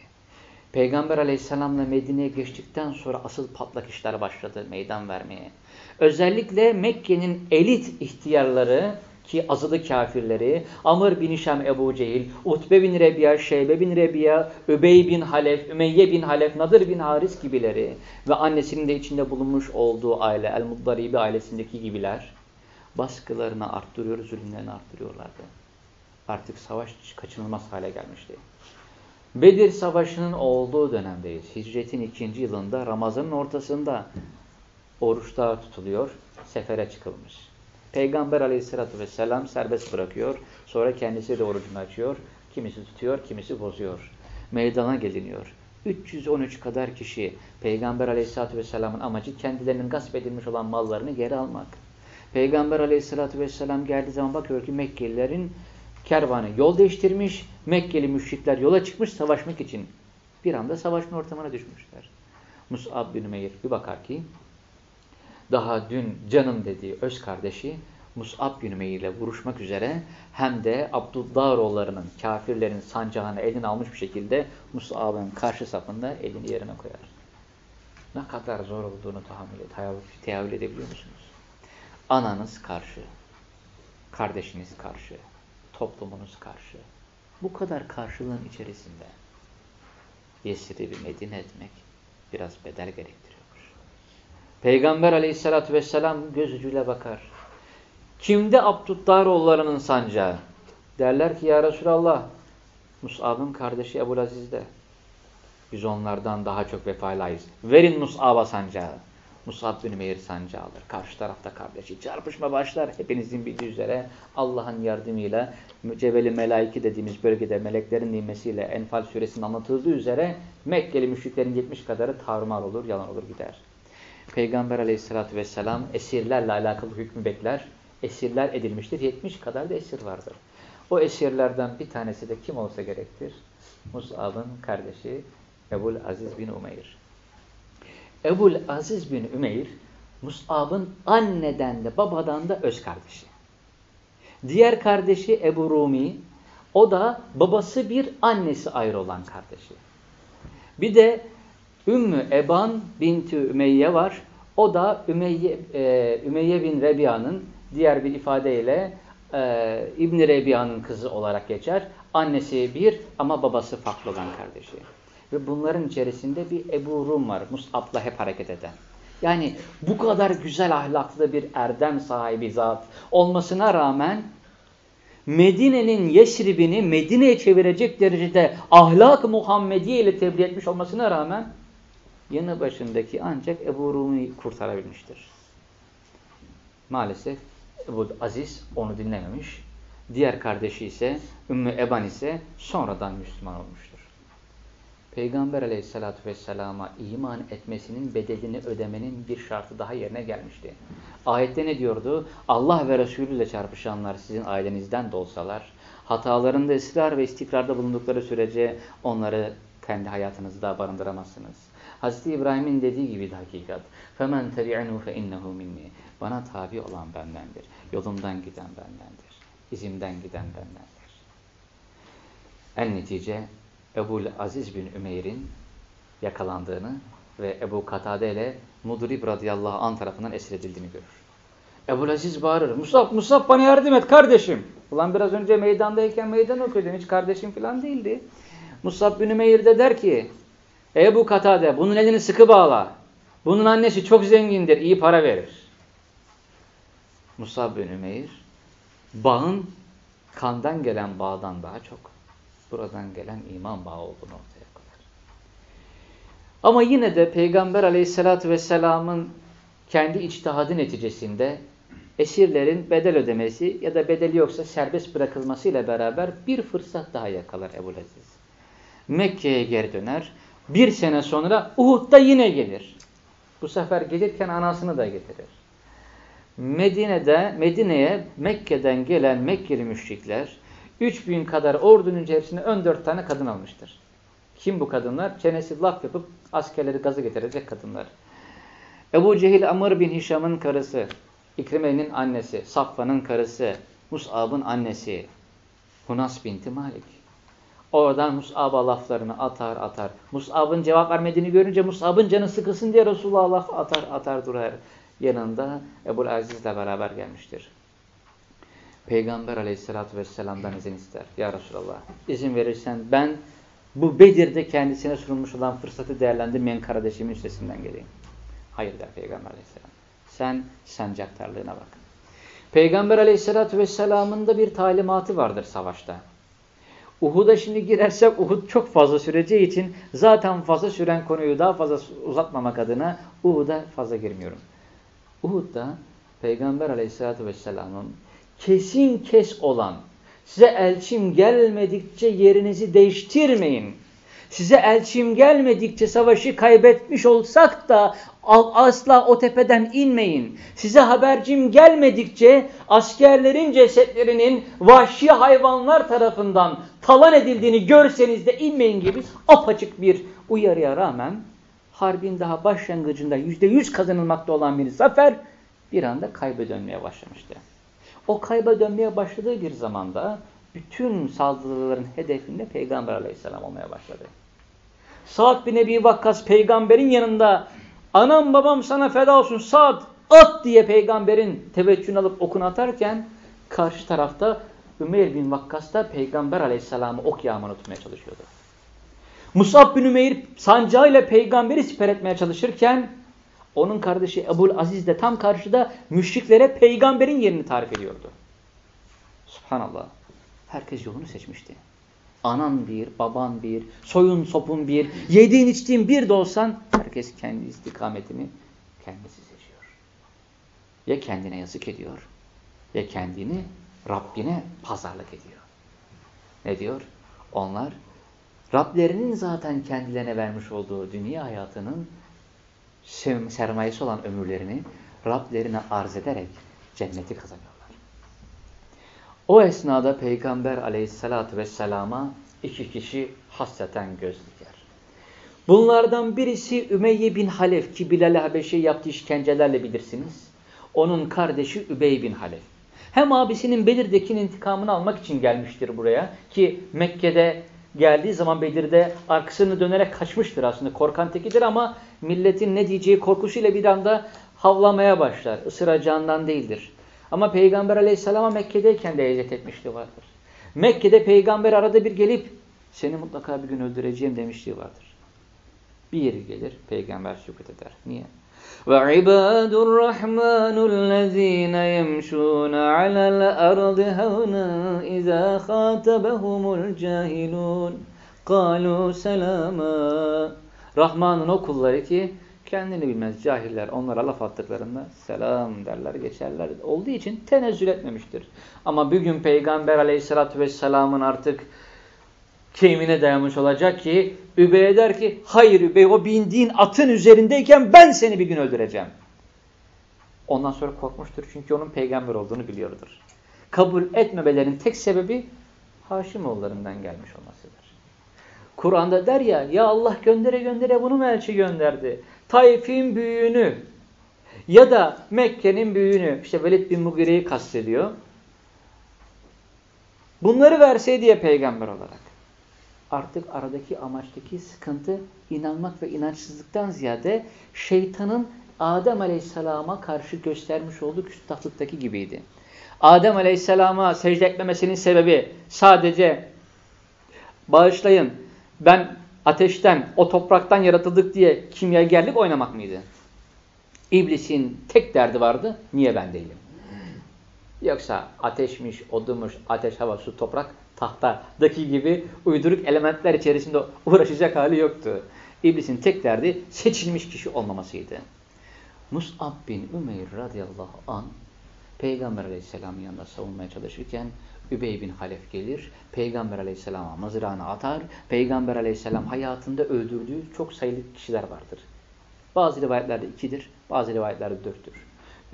Peygamber aleyhisselamla Medine'ye geçtikten sonra asıl patlak işler başladı meydan vermeye. Özellikle Mekke'nin elit ihtiyarları ki azılı kafirleri Amr bin Şam Ebu Cehil, Utbe bin Rebiya, Şeybe bin Rebiya, Übey bin Halef, Ümeyye bin Halef, Nadir bin Haris gibileri ve annesinin de içinde bulunmuş olduğu aile El-Muddaribi ailesindeki gibiler baskılarını arttırıyor, zulümlerini arttırıyorlardı. Artık savaş kaçınılmaz hale gelmişti. Bedir Savaşı'nın olduğu dönemdeyiz. Hicretin ikinci yılında Ramazan'ın ortasında oruçlar tutuluyor, sefere çıkılmış. Peygamber aleyhissalatü vesselam serbest bırakıyor. Sonra kendisi de orucunu açıyor. Kimisi tutuyor, kimisi bozuyor. Meydana geliniyor. 313 kadar kişi Peygamber aleyhissalatü vesselamın amacı kendilerinin gasp edilmiş olan mallarını geri almak. Peygamber aleyhissalatü vesselam geldiği zaman bakıyor ki Mekkelilerin kervanı yol değiştirmiş. Mekkeli müşrikler yola çıkmış savaşmak için. Bir anda savaşma ortamına düşmüşler. Mus'ab bin Meyr bir bakar ki daha dün canım dediği öz kardeşi Mus'ab bin Meyr ile vuruşmak üzere hem de Abdüddağroğullarının kafirlerin sancağını eline almış bir şekilde Mus'ab'ın karşı safında elini yerine koyar. Ne kadar zor olduğunu tahammül, tahammül edebiliyor musunuz? Ananız karşı, kardeşiniz karşı, toplumunuz karşı. Bu kadar karşılığın içerisinde Yesrib'i Medine etmek biraz bedel gerektiriyormuş. Peygamber aleyhissalatü vesselam göz ucuyla bakar. Kimde Abdüttaroğullarının sancağı? Derler ki ya Resulallah Mus'ab'ın kardeşi Ebu Aziz'de. Biz onlardan daha çok vefalıyız. Verin Mus'ab'a sancağı. Musab bin Meyir sancı alır. Karşı tarafta kardeşi. Çarpışma başlar. Hepinizin bildiği üzere Allah'ın yardımıyla Cebeli Melaiki dediğimiz bölgede meleklerin nimesiyle Enfal suresinin anlatıldığı üzere Mekkeli müşriklerin 70 kadarı tarumar olur, yalan olur gider. Peygamber aleyhissalatü vesselam esirlerle alakalı hükmü bekler. Esirler edilmiştir. 70 kadar da esir vardır. O esirlerden bir tanesi de kim olsa gerektir? Mus'ab'ın kardeşi Ebul Aziz bin Umeyr. Ebul Aziz bin Ümeyr, Mus'ab'ın anneden de babadan da öz kardeşi. Diğer kardeşi Ebu Rumi, o da babası bir annesi ayrı olan kardeşi. Bir de Ümmü Eban binti Ümeyye var. O da Ümeyye, e, Ümeyye bin Rebiya'nın diğer bir ifadeyle e, İbn Rebiya'nın kızı olarak geçer. Annesi bir ama babası farklı olan kardeşi. Ve bunların içerisinde bir Ebu Rum var. Mus'ab'la hep hareket eden. Yani bu kadar güzel ahlaklı bir erdem sahibi zat olmasına rağmen Medine'nin Yeşrib'ini Medine'ye çevirecek derecede ahlak Muhammediye ile tebliğ etmiş olmasına rağmen yanı başındaki ancak Ebu Rum'i kurtarabilmiştir. Maalesef Ebu Aziz onu dinlememiş. Diğer kardeşi ise Ümmü Eban ise sonradan Müslüman olmuştur. Peygamber aleyhissalatü vesselama iman etmesinin bedelini ödemenin bir şartı daha yerine gelmişti. Ayette ne diyordu? Allah ve Resulü ile çarpışanlar sizin ailenizden de olsalar, hatalarında ısrar ve istikrarda bulundukları sürece onları kendi hayatınızda barındıramazsınız. Hazreti İbrahim'in dediği gibi de hakikat. فَمَنْ تَبِعَنُوا فَاِنَّهُ مِنِّي Bana tabi olan bendendir. Yolumdan giden bendendir. İzimden giden bendendir. En netice Ebu Aziz bin Ümeyr'in yakalandığını ve Ebu Katade ile Mudrib radıyallahu an tarafından esredildiğini görür. Ebu Aziz bağırır. Musab, Musab bana yardım et kardeşim. Ulan biraz önce meydandayken meydan okuyordun. Hiç kardeşim falan değildi. Musab bin Ümeyr de der ki Ebu Katade bunun elini sıkı bağla. Bunun annesi çok zengindir. iyi para verir. Musab bin Ümeyr bağın kandan gelen bağdan daha çok buradan gelen iman bağı olduğunu ortaya koyar. Ama yine de Peygamber aleyhissalatü vesselamın kendi içtihadı neticesinde esirlerin bedel ödemesi ya da bedeli yoksa serbest bırakılmasıyla beraber bir fırsat daha yakalar Ebu Aziz. Mekke'ye geri döner. Bir sene sonra Uhud'da yine gelir. Bu sefer gelirken anasını da getirir. Medine'de Medine'ye Mekke'den gelen Mekkeli müşrikler 3000 kadar ordunun içerisinde ön 4 tane kadın almıştır. Kim bu kadınlar? Çenesi laf yapıp askerleri gazı getirecek kadınlar. Ebu Cehil Amr bin Hişam'ın karısı, İkrime'nin annesi, Safvan'ın karısı, Mus'ab'ın annesi, Hunas binti Malik. Oradan Mus'ab'a laflarını atar atar. Mus'ab'ın cevap vermediğini görünce Mus'ab'ın canı sıkılsın diye Resulullah laf atar atar durar. Yanında Ebu Aziz'le beraber gelmiştir. Peygamber aleyhissalatü vesselam'dan izin ister. Ya Resulallah izin verirsen ben bu Bedir'de kendisine sunulmuş olan fırsatı değerlendirmeyen kardeşimin üstesinden geleyim. Hayır der Peygamber aleyhisselam. Sen sancaktarlığına bak. Peygamber aleyhissalatü vesselamın da bir talimatı vardır savaşta. Uhud'a şimdi girersek Uhud çok fazla süreceği için zaten fazla süren konuyu daha fazla uzatmamak adına Uhud'a fazla girmiyorum. Uhud'da Peygamber aleyhissalatü vesselamın kesin kes olan, size elçim gelmedikçe yerinizi değiştirmeyin. Size elçim gelmedikçe savaşı kaybetmiş olsak da asla o tepeden inmeyin. Size habercim gelmedikçe askerlerin cesetlerinin vahşi hayvanlar tarafından talan edildiğini görseniz de inmeyin gibi apaçık bir uyarıya rağmen harbin daha başlangıcında yüzde yüz kazanılmakta olan bir zafer bir anda kayba dönmeye başlamıştı. O kayba dönmeye başladığı bir zamanda bütün saldırıların hedefinde Peygamber aleyhisselam olmaya başladı. Sa'd bin Ebi Vakkas peygamberin yanında anam babam sana feda olsun Sa'd at diye peygamberin teveccühünü alıp okunu atarken karşı tarafta Ümeyr bin Vakkas da peygamber aleyhisselamı ok yağmını tutmaya çalışıyordu. Musab bin Ümeyr sancağıyla peygamberi siper etmeye çalışırken onun kardeşi Ebul Aziz de tam karşıda müşriklere peygamberin yerini tarif ediyordu. Subhanallah. Herkes yolunu seçmişti. Anan bir, baban bir, soyun sopun bir, yediğin içtiğin bir de olsan herkes kendi istikametini kendisi seçiyor. Ya kendine yazık ediyor ya kendini Rabbine pazarlık ediyor. Ne diyor? Onlar Rablerinin zaten kendilerine vermiş olduğu dünya hayatının sermayesi olan ömürlerini Rablerine arz ederek cenneti kazanıyorlar. O esnada Peygamber aleyhissalatü vesselama iki kişi hasreten göz diker. Bunlardan birisi Ümeyye bin Halef ki Bilal-i Habeşi yaptığı işkencelerle bilirsiniz. Onun kardeşi Übey bin Halef. Hem abisinin Bedir'deki intikamını almak için gelmiştir buraya ki Mekke'de geldiği zaman Bedir'de arkasını dönerek kaçmıştır aslında. Korkan tekidir ama milletin ne diyeceği korkusuyla bir anda havlamaya başlar. Isıracağından değildir. Ama Peygamber aleyhisselama Mekke'deyken de eziyet etmişliği vardır. Mekke'de peygamber arada bir gelip seni mutlaka bir gün öldüreceğim demişliği vardır. Bir yeri gelir peygamber sükut eder. Niye? وعباد الرحمن الذين يمشون على الأرض هونا إذا خاطبهم الجاهلون قالوا سلاما Rahman'ın o kulları ki kendini bilmez cahiller onlara laf attıklarında selam derler geçerler. Olduğu için tenezzül etmemiştir. Ama bir gün Peygamber aleyhissalatü vesselamın artık keymine dayanmış olacak ki Übey'e der ki hayır Übey o bindiğin atın üzerindeyken ben seni bir gün öldüreceğim. Ondan sonra korkmuştur çünkü onun peygamber olduğunu biliyordur. Kabul etmemelerinin tek sebebi Haşimoğullarından gelmiş olmasıdır. Kur'an'da der ya ya Allah göndere göndere bunu mu elçi gönderdi? Taif'in büyüğünü ya da Mekke'nin büyüğünü işte Velid bin Mugire'yi kastediyor. Bunları verseydi ya peygamber olarak artık aradaki amaçtaki sıkıntı inanmak ve inançsızlıktan ziyade şeytanın Adem Aleyhisselam'a karşı göstermiş olduğu küstahlıktaki gibiydi. Adem Aleyhisselam'a secde etmemesinin sebebi sadece bağışlayın ben ateşten, o topraktan yaratıldık diye kimyagerlik oynamak mıydı? İblisin tek derdi vardı, niye ben değilim? Yoksa ateşmiş, odunmuş, ateş, hava, su, toprak tahtadaki gibi uyduruk elementler içerisinde uğraşacak hali yoktu. İblisin tek derdi seçilmiş kişi olmamasıydı. Mus'ab bin Ümeyr radıyallahu an Peygamber aleyhisselamın yanında savunmaya çalışırken Übey bin Halef gelir. Peygamber aleyhisselama mızrağını atar. Peygamber aleyhisselam hayatında öldürdüğü çok sayılı kişiler vardır. Bazı rivayetlerde ikidir, bazı rivayetlerde dörttür.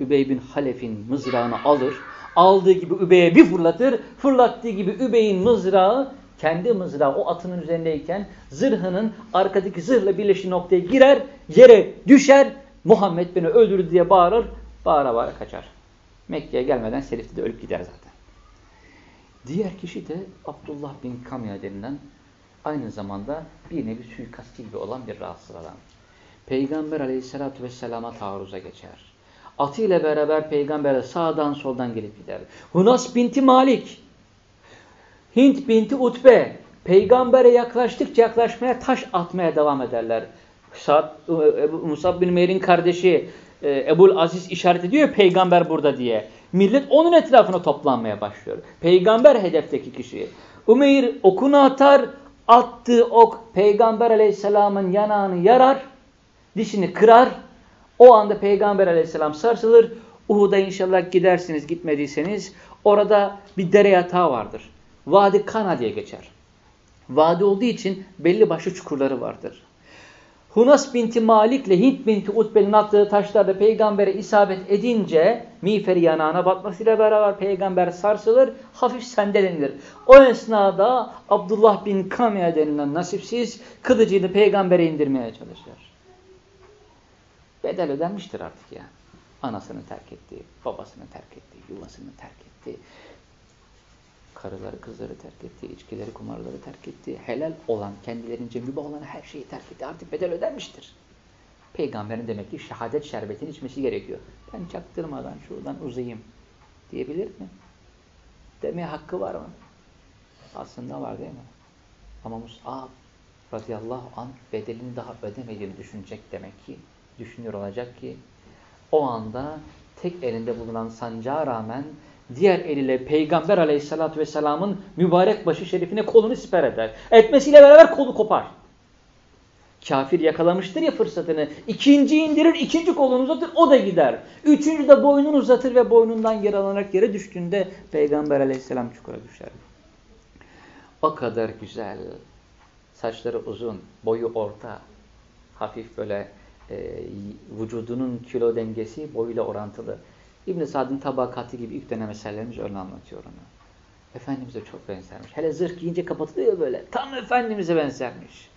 Übey bin Halef'in mızrağını alır. Aldığı gibi Übey'e bir fırlatır. Fırlattığı gibi Übey'in mızrağı kendi mızrağı o atının üzerindeyken zırhının arkadaki zırhla birleştiği noktaya girer, yere düşer. Muhammed beni öldürdü diye bağırır. Bağıra bağıra kaçar. Mekke'ye gelmeden Selif'te de ölüp gider zaten. Diğer kişi de Abdullah bin Kamya denilen aynı zamanda bir nevi suikastçı gibi olan bir rahatsız adam. Peygamber aleyhissalatü vesselama taarruza geçer. Atı ile beraber peygambere sağdan soldan gelip gider. Hunas binti Malik, Hint binti Utbe, peygambere yaklaştıkça yaklaşmaya taş atmaya devam ederler. Musab bin Meyr'in kardeşi e, Ebul Aziz işaret ediyor peygamber burada diye. Millet onun etrafına toplanmaya başlıyor. Peygamber hedefteki kişi. Umeyr okunu atar, attığı ok peygamber aleyhisselamın yanağını yarar, dişini kırar, o anda Peygamber aleyhisselam sarsılır. Uhud'a inşallah gidersiniz gitmediyseniz orada bir dere yatağı vardır. Vadi Kana diye geçer. Vadi olduğu için belli başlı çukurları vardır. Hunas binti Malik ile Hint binti Utbe'nin attığı taşlarda peygambere isabet edince miğferi yanağına batmasıyla beraber peygamber sarsılır, hafif sendelenilir. O esnada Abdullah bin Kamiye denilen nasipsiz kılıcını peygambere indirmeye çalışır bedel ödenmiştir artık ya. Anasını terk etti, babasını terk etti, yuvasını terk etti. Karıları, kızları terk etti, içkileri, kumarları terk etti. Helal olan, kendilerince mübah olan her şeyi terk etti. Artık bedel ödenmiştir. Peygamberin demek ki şehadet şerbetini içmesi gerekiyor. Ben çaktırmadan şuradan uzayayım diyebilir mi? Demeye hakkı var mı? Aslında var değil mi? Ama Mus'ab radıyallahu an bedelini daha ödemediğini düşünecek demek ki düşünüyor olacak ki o anda tek elinde bulunan sancağa rağmen diğer eliyle Peygamber aleyhissalatü vesselamın mübarek başı şerifine kolunu siper eder. Etmesiyle beraber kolu kopar. Kafir yakalamıştır ya fırsatını. İkinci indirir, ikinci kolunu uzatır, o da gider. Üçüncü de boynunu uzatır ve boynundan yaralanarak yere düştüğünde Peygamber aleyhisselam çukura düşer. O kadar güzel. Saçları uzun, boyu orta, hafif böyle e, vücudunun kilo dengesi boyuyla orantılı. İbn-i Sad'ın tabakatı gibi ilk dönem eserlerimiz öyle anlatıyor onu. Efendimiz'e çok benzermiş. Hele zırh giyince kapatılıyor böyle. Tam Efendimiz'e benzermiş.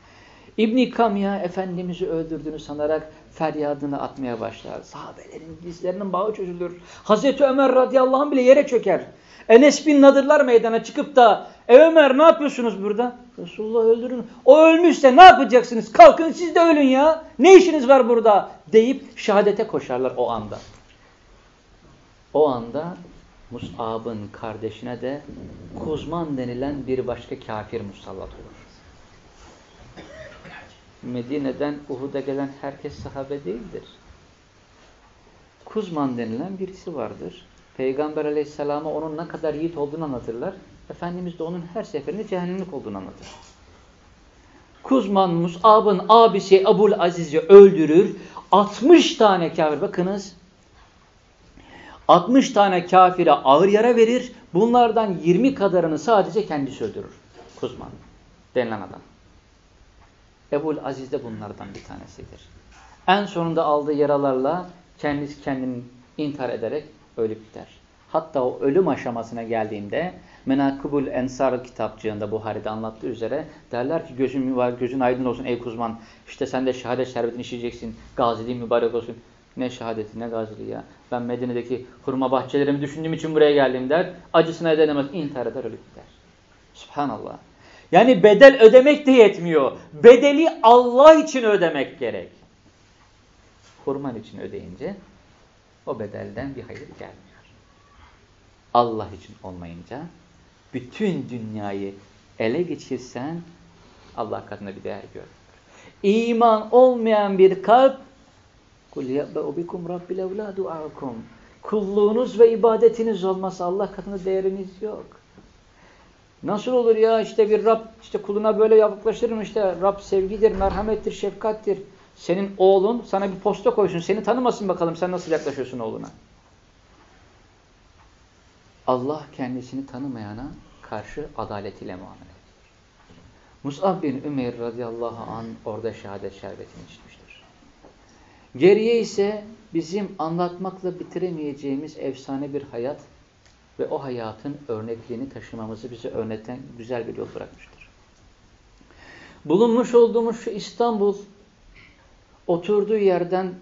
İbn-i Kamya Efendimiz'i öldürdüğünü sanarak feryadını atmaya başlar. Sahabelerin dizlerinin bağı çözülür. Hazreti Ömer radıyallahu anh bile yere çöker. Enes bin Nadırlar meydana çıkıp da e Ömer ne yapıyorsunuz burada? Resulullah öldürün. O ölmüşse ne yapacaksınız? Kalkın siz de ölün ya. Ne işiniz var burada? Deyip şehadete koşarlar o anda. O anda Mus'ab'ın kardeşine de Kuzman denilen bir başka kafir musallat olur. Medine'den Uhud'a gelen herkes sahabe değildir. Kuzman denilen birisi vardır. Peygamber aleyhisselama onun ne kadar yiğit olduğunu anlatırlar. Efendimiz de onun her seferinde cehennemlik olduğunu anlatır. Kuzman Mus'ab'ın abisi Ebul Aziz'i öldürür. 60 tane kafir bakınız 60 tane kafire ağır yara verir. Bunlardan 20 kadarını sadece kendisi öldürür. Kuzman denilen adam. Ebul Aziz de bunlardan bir tanesidir. En sonunda aldığı yaralarla kendisi kendini intihar ederek ölüp biter. Hatta o ölüm aşamasına geldiğinde Menakıbul Ensar kitapçığında Buhari'de anlattığı üzere derler ki gözün var, gözün aydın olsun ey Kuzman. İşte sen de şehadet şerbetini içeceksin. Gaziliğin mübarek olsun. Ne şehadeti ne gaziliği ya. Ben Medine'deki hurma bahçelerimi düşündüğüm için buraya geldim der. Acısına edenemez. intihar eder ölüp gider. Subhanallah. Yani bedel ödemek de yetmiyor. Bedeli Allah için ödemek gerek. Hurman için ödeyince o bedelden bir hayır gelmiyor. Allah için olmayınca bütün dünyayı ele geçirsen Allah katında bir değer görür. İman olmayan bir kalp kul bikum rabbil evla du'akum kulluğunuz ve ibadetiniz olmasa Allah katında değeriniz yok. Nasıl olur ya işte bir Rab işte kuluna böyle yaklaşır mı işte Rab sevgidir, merhamettir, şefkattir. Senin oğlun sana bir posta koysun. Seni tanımasın bakalım sen nasıl yaklaşıyorsun oğluna. Allah kendisini tanımayana karşı adaletiyle muamele ediyor. Mus'ab bin Ümeyr radıyallahu an orada şehadet şerbetini içmiştir. Geriye ise bizim anlatmakla bitiremeyeceğimiz efsane bir hayat ve o hayatın örnekliğini taşımamızı bize örneten güzel bir yol bırakmıştır. Bulunmuş olduğumuz şu İstanbul oturduğu yerden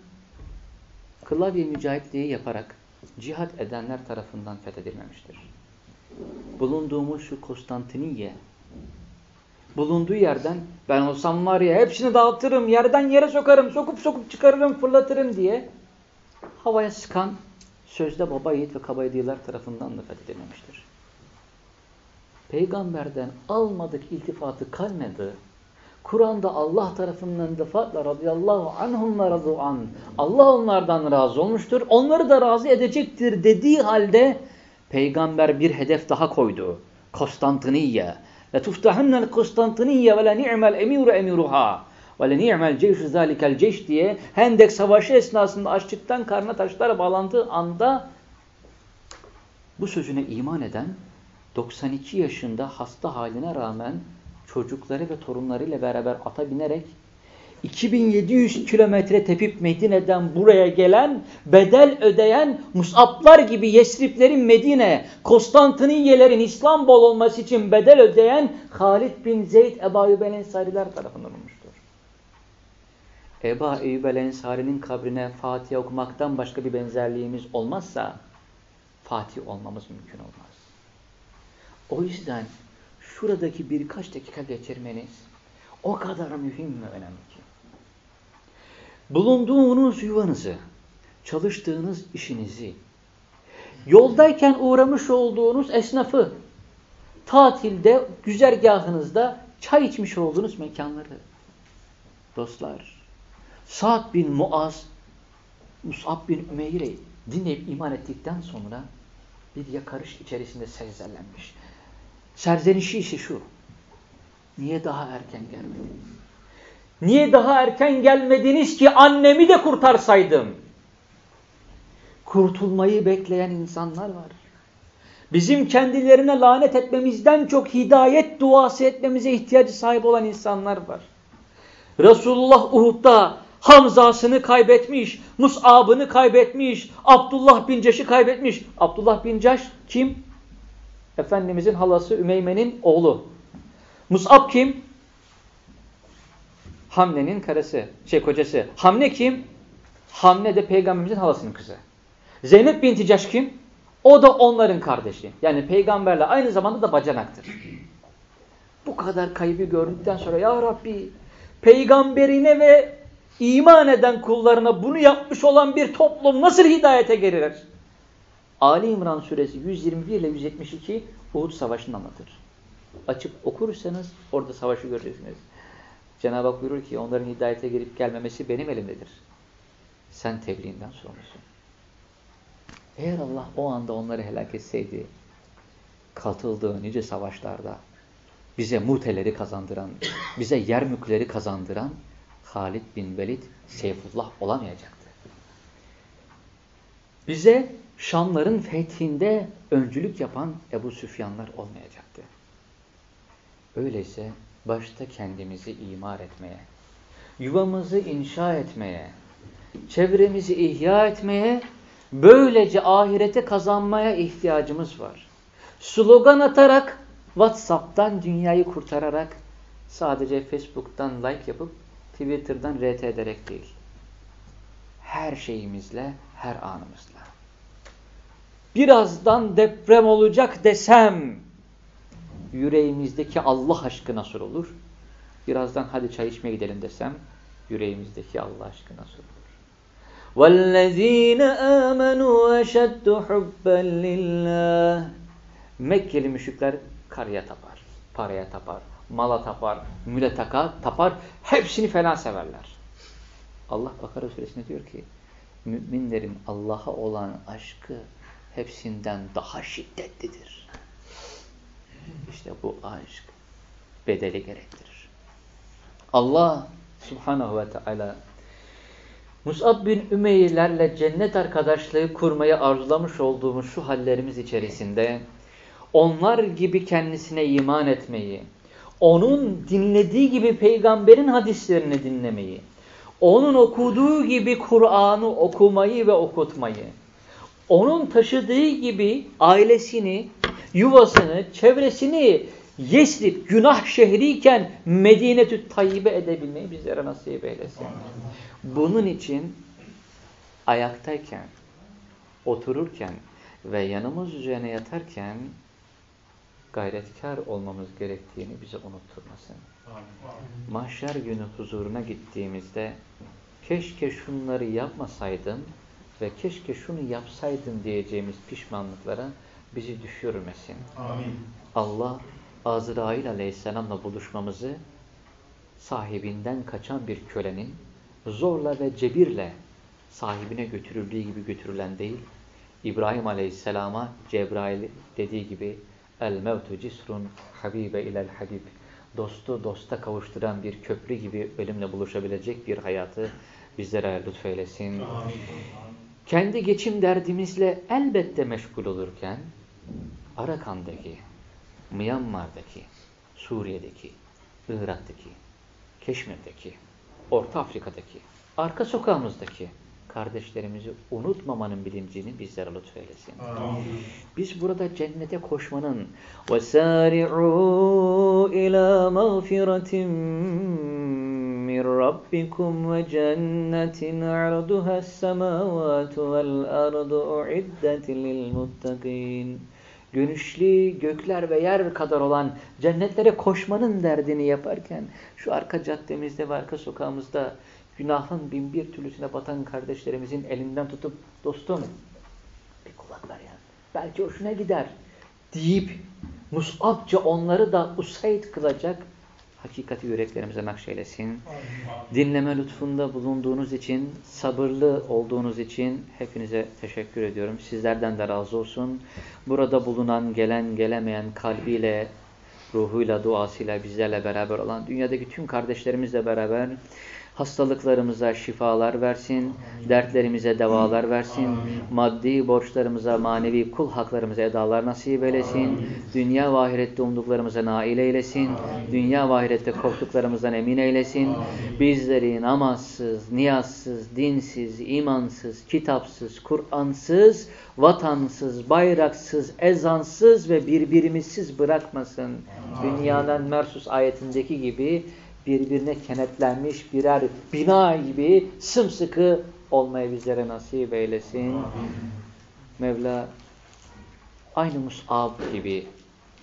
klavye mücahitliği yaparak cihat edenler tarafından fethedilmemiştir. Bulunduğumuz şu Konstantiniye bulunduğu yerden ben olsam var ya hepsini dağıtırım, yerden yere sokarım, sokup sokup çıkarırım, fırlatırım diye havaya sıkan sözde baba yiğit ve kaba yediler tarafından da fethedilmemiştir. Peygamberden almadık iltifatı kalmadı. Kur'an'da Allah tarafından defatla radıyallahu anhumla radu an. Allah onlardan razı olmuştur. Onları da razı edecektir dediği halde peygamber bir hedef daha koydu. Konstantiniye. La tuftahunnel Konstantiniye ve la ni'mel emiru emiruha. Ve le ni'mel ceyşu zalikel ceyş diye Hendek Savaşı esnasında açlıktan karnına taşlar bağlandığı anda bu sözüne iman eden 92 yaşında hasta haline rağmen çocukları ve torunlarıyla beraber ata binerek 2700 kilometre tepip Medine'den buraya gelen, bedel ödeyen Musablar gibi Yesriplerin Medine, Konstantiniyelerin İslam bol olması için bedel ödeyen Halid bin Zeyd Ebu Eyyub tarafından olmuştur. Ebu Eyyub Ensari'nin kabrine Fatiha okumaktan başka bir benzerliğimiz olmazsa Fatih olmamız mümkün olmaz. O yüzden şuradaki birkaç dakika geçirmeniz o kadar mühim ve önemli ki. Bulunduğunuz yuvanızı, çalıştığınız işinizi, yoldayken uğramış olduğunuz esnafı, tatilde, güzergahınızda çay içmiş olduğunuz mekanları. Dostlar, Sa'd bin Muaz, Mus'ab bin Ümeyr'i dinleyip iman ettikten sonra bir yakarış içerisinde sezerlenmiş. Serzenişi ise şu. Niye daha erken gelmedi? Niye daha erken gelmediniz ki annemi de kurtarsaydım? Kurtulmayı bekleyen insanlar var. Bizim kendilerine lanet etmemizden çok hidayet duası etmemize ihtiyacı sahip olan insanlar var. Resulullah Uhud'da Hamza'sını kaybetmiş, Mus'ab'ını kaybetmiş, Abdullah bin Ceş'i kaybetmiş. Abdullah bin Ceş kim? Efendimizin halası Ümeyme'nin oğlu. Mus'ab kim? Hamne'nin karısı, şey kocası. Hamne kim? Hamne de peygamberimizin halasının kızı. Zeynep binti Ceş kim? O da onların kardeşi. Yani peygamberle aynı zamanda da bacanaktır. Bu kadar kaybı gördükten sonra ya Rabbi peygamberine ve iman eden kullarına bunu yapmış olan bir toplum nasıl hidayete gelir? Ali İmran suresi 121 ile 172 Uhud Savaşı'nı anlatır. Açıp okursanız orada savaşı göreceksiniz. Cenab-ı Hak buyurur ki onların hidayete gelip gelmemesi benim elimdedir. Sen tebliğinden sorumlusun. Eğer Allah o anda onları helak etseydi, katıldığı nice savaşlarda bize muteleri kazandıran, bize yer mülkleri kazandıran Halid bin Velid Seyfullah olamayacaktı. Bize Şamların fethinde öncülük yapan Ebu Süfyanlar olmayacaktı. Öyleyse başta kendimizi imar etmeye, yuvamızı inşa etmeye, çevremizi ihya etmeye, böylece ahirete kazanmaya ihtiyacımız var. Slogan atarak, Whatsapp'tan dünyayı kurtararak, sadece Facebook'tan like yapıp, Twitter'dan RT ederek değil. Her şeyimizle, her anımızla Birazdan deprem olacak desem, yüreğimizdeki Allah aşkı nasıl olur? Birazdan hadi çay içmeye gidelim desem, yüreğimizdeki Allah aşkı nasıl olur? وَالَّذ۪ينَ آمَنُوا اَشَدُّ حُبًّا لِلّٰهِ Mekkeli müşrikler karıya tapar, paraya tapar, mala tapar, müle taka, tapar. Hepsini fena severler. Allah Bakara suresinde diyor ki, müminlerin Allah'a olan aşkı hepsinden daha şiddetlidir. İşte bu aşk bedeli gerektirir. Allah subhanahu ve teala Mus'ab bin Ümeyye'lerle cennet arkadaşlığı kurmayı arzulamış olduğumuz şu hallerimiz içerisinde onlar gibi kendisine iman etmeyi, onun dinlediği gibi peygamberin hadislerini dinlemeyi, onun okuduğu gibi Kur'an'ı okumayı ve okutmayı, onun taşıdığı gibi ailesini, yuvasını, çevresini Yesrib günah şehriyken Medine-tü Tayyibe edebilmeyi bizlere nasip eylesin. Bunun için ayaktayken, otururken ve yanımız üzerine yatarken gayretkar olmamız gerektiğini bize unutturmasın. Mahşer günü huzuruna gittiğimizde keşke şunları yapmasaydım ve keşke şunu yapsaydım diyeceğimiz pişmanlıklara bizi düşürmesin. Amin. Allah Azrail aleyhisselamla buluşmamızı sahibinden kaçan bir kölenin zorla ve cebirle sahibine götürüldüğü gibi götürülen değil, İbrahim aleyhisselama Cebrail dediği gibi el mevtu cisrun habibe ilel habib dostu dosta kavuşturan bir köprü gibi ölümle buluşabilecek bir hayatı bizlere lütfeylesin. Amin. Kendi geçim derdimizle elbette meşgul olurken Arakan'daki, Myanmar'daki, Suriye'deki, Irak'taki, Keşmir'deki, Orta Afrika'daki, arka sokağımızdaki kardeşlerimizi unutmamanın bilincini bizlere lütfeylesin. Amin. Biz burada cennete koşmanın وَسَارِعُوا إِلَى مَغْفِرَةٍ مِّنْ رَبِّكُمْ وَجَنَّةٍ عَرْضُهَا السَّمَاوَاتُ وَالْأَرْضُ اُعِدَّتْ لِلْمُتَّقِينَ Gönüşlü gökler ve yer kadar olan cennetlere koşmanın derdini yaparken şu arka caddemizde ve arka sokağımızda günahın bin bir türlüsüne batan kardeşlerimizin elinden tutup dostum bir kulak ver ya. Belki hoşuna gider deyip musabca onları da usayd kılacak hakikati yüreklerimize nakşeylesin. Dinleme lütfunda bulunduğunuz için, sabırlı olduğunuz için hepinize teşekkür ediyorum. Sizlerden de razı olsun. Burada bulunan, gelen, gelemeyen kalbiyle ruhuyla, duasıyla bizlerle beraber olan dünyadaki tüm kardeşlerimizle beraber hastalıklarımıza şifalar versin, dertlerimize devalar versin, maddi borçlarımıza, manevi kul haklarımıza edalar nasip eylesin, dünya ve ahirette umduklarımıza nail eylesin, dünya ve ahirette korktuklarımızdan emin eylesin, bizleri namazsız, niyazsız, dinsiz, imansız, kitapsız, Kur'ansız, vatansız, bayraksız, ezansız ve birbirimizsiz bırakmasın. Dünyadan Mersus ayetindeki gibi birbirine kenetlenmiş birer bina gibi sımsıkı olmayı bizlere nasip eylesin. Mevla aynı Mus'ab gibi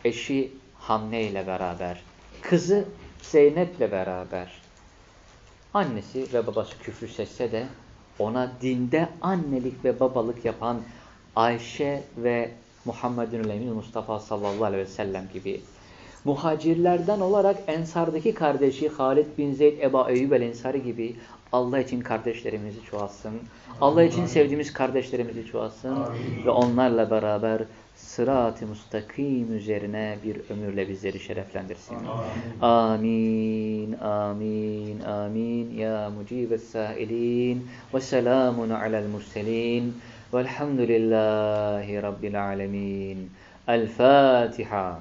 eşi Hamne ile beraber, kızı Zeynep ile beraber, annesi ve babası küfür setse de ona dinde annelik ve babalık yapan Ayşe ve Muhammedun Emin Mustafa sallallahu aleyhi ve sellem gibi muhacirlerden olarak Ensar'daki kardeşi Halid bin Zeyd Eba Eyyub el Ensari gibi Allah için kardeşlerimizi çoğalsın. Allah için sevdiğimiz kardeşlerimizi çoğalsın. Ve onlarla beraber sırat-ı müstakim üzerine bir ömürle bizleri şereflendirsin. Amin, amin, amin. Ya mucibes sailin ve selamun alel murselin velhamdülillahi rabbil alemin. El Fatiha.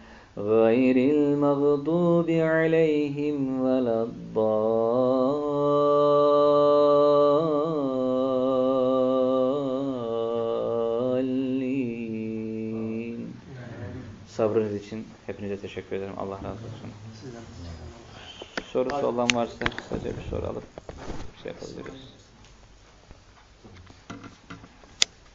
غير المغضوب عليهم ولا الضالين Sabrınız için hepinize teşekkür ederim. Allah razı olsun. Sorusu olan varsa kısaca bir soru alıp şey yapabiliriz.